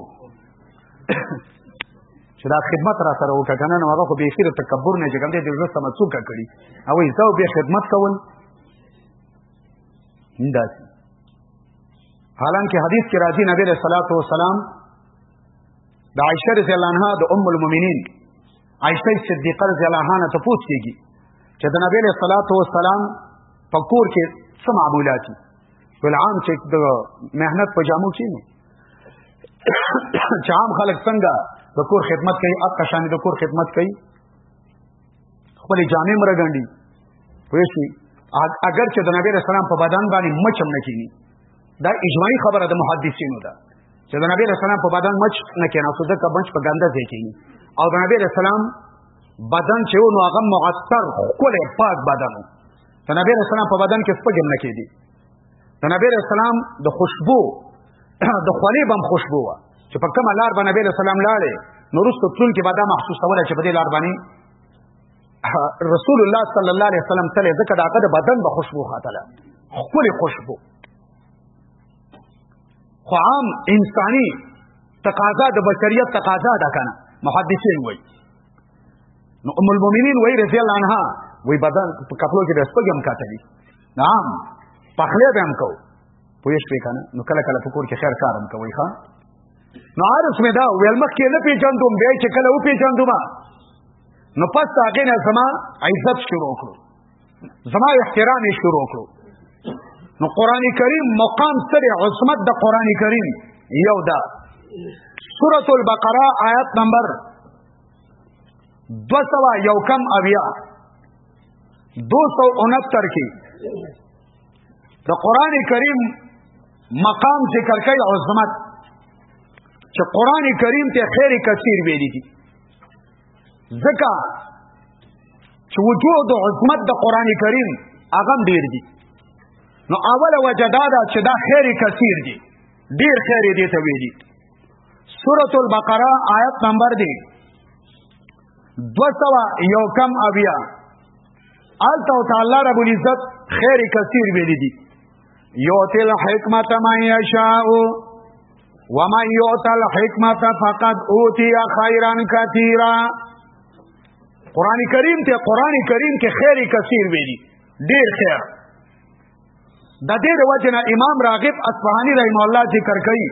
[SPEAKER 1] چې دا خدمت را سره وکړه که نه نو هغه خو بېخي د تکبر نه چې کوم دی د زړه سمه څوکه کړي او وایي زه بیا خدمت کول همداسې حالانکه حدیث کې راځي نبی علیه الصلاة والسلام د عائشه رضی الله عنها د ام المؤمنین عائشه صدیقه رضی الله عنها ته پوښتنه کیږي چې د نبی له صلوات و سلام په کور کې څه معمولات دي ول عام چې د مهنت په جامو کې نه چې عام خلک څنګه د کور خدمت کوي اق شان د کور خدمت کوي خپل جامې مرګندي وېشي اگر چې د نبی رسول الله په بدن باندې مچ هم نکینی دا اجماعي خبره د محدثینو ده چې د نبی رسول الله په بدن مچ نه کینې او ځکه مچ په ګنده ځای کینی او د نبی رسول الله بدن چې نو هغه معطر خپل پاک بدن د نبی رسول الله په بدن کې سپګم نه کېدی د نبی رسول الله د خوشبو د خولې بم خوشبو وا چې په کومه لار باندې نبی رسول الله لاړې نو رسول تل کې به دا محسوسوله چې په دې لار باندې رسول الله صلی الله علیه وسلم تل ځکه داګه د بدن به خوشبو خاتله خپل خوشبو خو عام انساني تقاضا د بشریت تقاضا ده کنه محدثین وایي نو ام المؤمنین وای رضی الله عنها وای بدن په کپلو کې د سپګم کاتلی نعم پخله به هم کو پوه شپې کنه نو کله کله فکر کې خیر کارم کوي ښا نو عارف مې دا ویل مخ کې نه پیژندوم بیا چې کله و پیژندوم نو پس هغه نه زما عزت شروع کړو زما احترام شروع کړو نو قران کریم مقام سره عصمت د قران کریم یو دا سورۃ البقره آیت نمبر دو سوا یو کم اویا دو سو انتر کی دا قرآن کریم مقام ذکر کئی عظمت چه قرآن کریم تے خیر کثیر بیلی دی ذکا چه وجود عظمت دا قرآن کریم اغم دیر دی نو اول وجدادا چه دا خیر کثیر دی دیر خیر دیتا بیلی دی سورۃ البقره آیت نمبر دی دو سوا یو کم اویا آلتا و تعالی رب العزت خیر کثیر بیلی دی یوتی الحکمت من یشاؤ ومن یوت الحکمت فقد اوتی خیرا کثیرا قرآن کریم ته قرآن کریم کې خیر کثیر ویلی ډیر خیر د دې د وجه نه امام راغب اصفهاني رحم الله ذکر کوي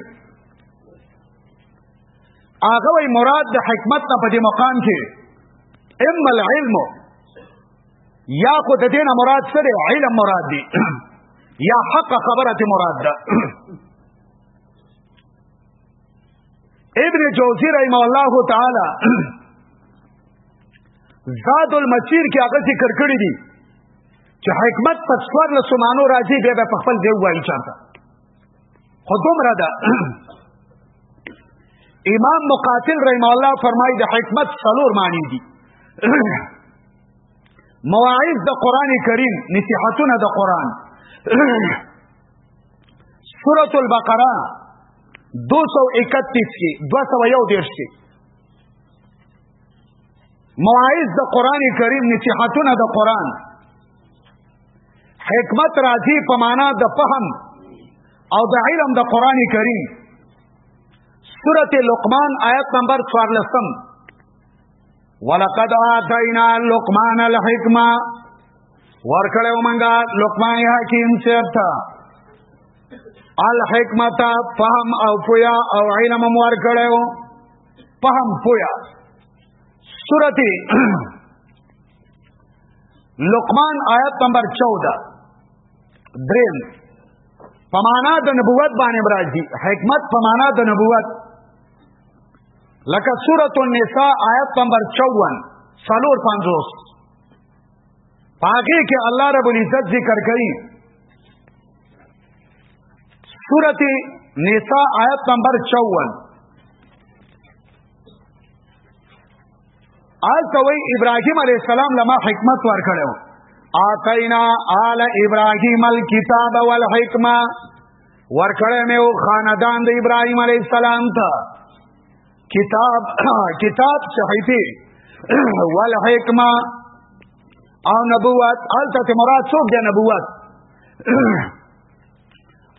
[SPEAKER 1] هغه وی مراد د حکمت نه په دې مقام کې اما العلم یا خو د دې نه مراد څه دی علم مراد دی یا حق خبره مراد ده ابن جوزی رحم الله تعالی زاد المسیر کې هغه ذکر کړی دی چې حکمت په څوار له سمانو راځي بیا به په خپل ځای وایي چاته خو دومره ده امام مقاتل رحم الله فرمایي د حکمت څلور معنی دي مواعظ د قران کریم نصيحتونه د قران سورۃ البقره 231 کې 201 کې مواعظ د قران کریم نصيحتونه د قران حکمت راځي په معنا د فهم او د علم د قران کریم سوره لقمان آیت نمبر 14 ولقد آتینا لقمان الحکمه ورکړې ومنګا لقمان حکیم چرتا الحکمت فهم او پویا او علم ورکړې ومنګا پهم پویا سورت لقمان آیت نمبر 14 دریم پمانا د نبوت باندې راځي حکمت پمانا د نبوت لکه سورۃ النساء آیت نمبر 54 سالور 50 پاګه کې الله رب العزت ذکر کوي سورته نساء آیت نمبر 54 آل توي ابراهيم عليه السلام لما حکمت ورکړو آتینا آل ابراهيم الكتاب والحکمه ورکړې مې او خاندان د ابراهيم عليه السلام ته کتاب کتاب صحیفه ول حکمه او نبوت الته مراد څوک دی نبوت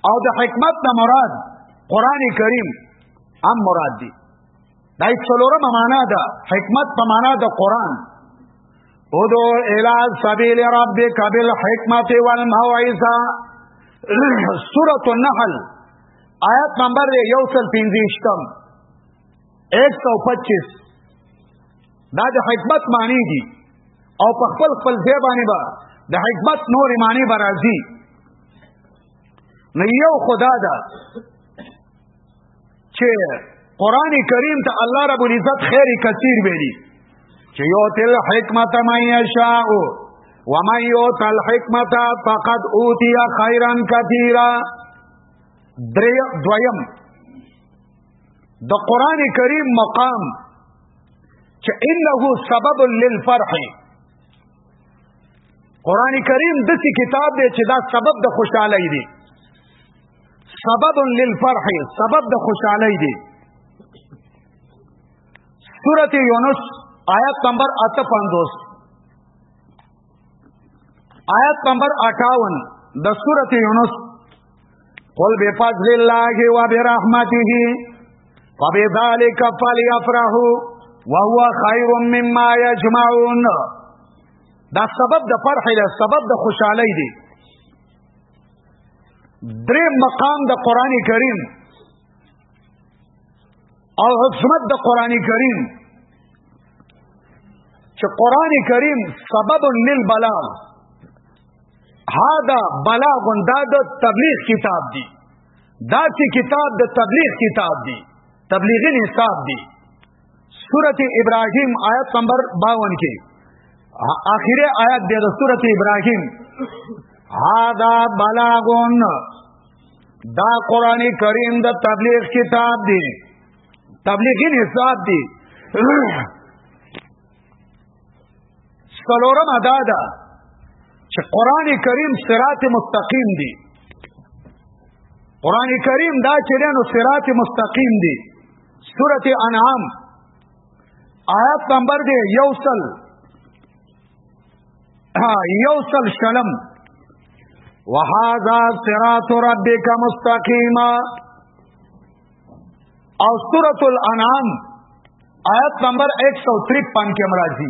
[SPEAKER 1] او د حکمت نه مراد قران کریم هم مراد دی دا څلورم معنا ده حکمت په معنا د قران ادو الى سبيل ربك بالحکمت والموعظه سوره النحل آیت نمبر دی یو سل پنځیشتم ایک سو پچیس دا د حکمت معنی دي او په خپل خپل ځای باندې به د حکمت نور معنی به راځي نو یو خدا ده چې قران کریم ته الله رب العزت خیر کثیر ویلي چې یو تل حکمت ما یشاء ومن یوت الحکمت فقد اوتی خیرا کثیرا درې دویم د قران کریم مقام چې انه سبب للفرح قران کریم د څه کتاب دی چې دا سبب د خوشحالي دی سبب للفرح سبب د خوشحالي دی سورته یونس آیت نمبر 850 آیت نمبر 58 د سورته یونس قل بفضل الله وبرحمته فبذلك فليفرحوا وهو خير مما يجمعون دا سبب د فرح دی سبب د خوشحالي دی درې مقام د قران کریم او حکمت د قران کریم چې قران کریم سبب للبلاغ هادا بلاغ دا د تبلیغ کتاب دی دا چې کتاب د تبلیغ کتاب دی تبلیغی نصاب دی سورت ابراهیم آیت نمبر باون کې آخره آیت دی د سورت ابراهیم هاذا بلاغون دا قران کریم د تبلیغ کتاب دی تبلیغی نصاب دی سلورم ادا ده چې قران کریم صراط مستقیم دی قران کریم دا چې نو صراط مستقیم دی سورت انعام آیت نمبر دے یوسل یوسل شلم وهذا صراط ربك مستقيما او سورۃ الانعام آیت نمبر 153 کې مرাজি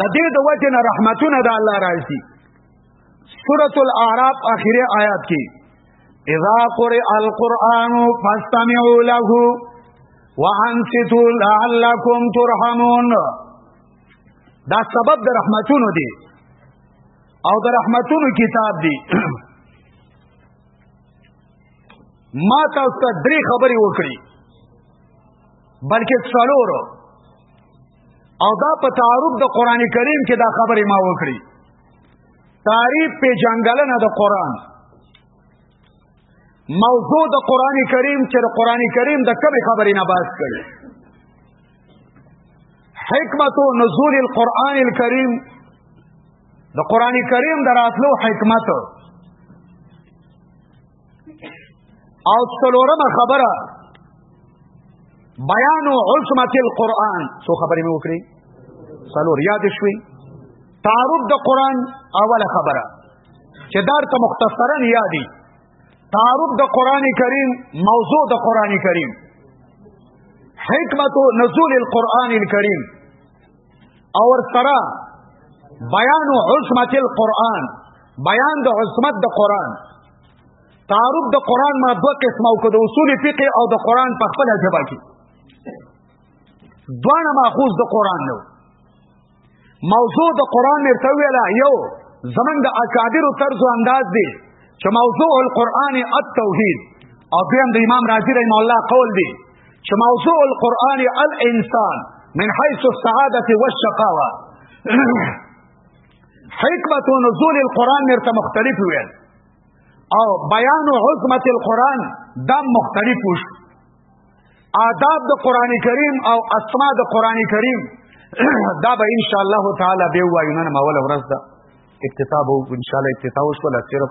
[SPEAKER 1] د دې د وجه نه رحمتونه د الله راځي سورۃ الاعراف اخیری آیات کې اذا قرئ القرآن فاستمعوا له وانصتوا لعلكم ترحمون دا سبب د رحمتونو دی او د رحمتونو کتاب دی ما تاسو ته درې خبرې وکړي بلکې څلورو او دا په تعارف د قران کریم کې دا خبره ما وکړي تعریف په جنگلنه د قران موضوع د قران کریم چې د قران کریم د کومې خبرې نه باز کړي حکمت نزول القرآن الكریم د قران کریم دراتلو حکمت او څلورمه خبره بیان عصمت القرآن سو خبرې مې وکړې څلور یاد شوي تعارف د قرآن اوله خبره چې دار ته مختصرا یادي تعارف د قرآن کریم موضوع د قرآن کریم حکمت نزول القرآن الكریم او سره بیان عظمت القرآن بیان د عظمت د قرآن تعارف د قرآن ما دو قسمه او د اصول فقه او د قرآن په خپل ژبه کې دوانه ماخوذ د قرآن نو موضوع د قرآن مرته ویلا یو زمنګ د اکابر طرز او انداز دی چې موضوع القرآن التوحید او دیم د امام رازی رحم الله قول دی چې موضوع القرآن الانسان من حيث السعادة والشقاوة حکمت نزول القرآن مرته مختلف ویل او بیان عظمت القرآن دا مختلف وش آداب د قرآن کریم او اسماء د قرآن کریم دا به ان شاء الله تعالی به وایو نن مولا ورځ دا اکتتاب ان شاء الله اکتتاب وشول صرف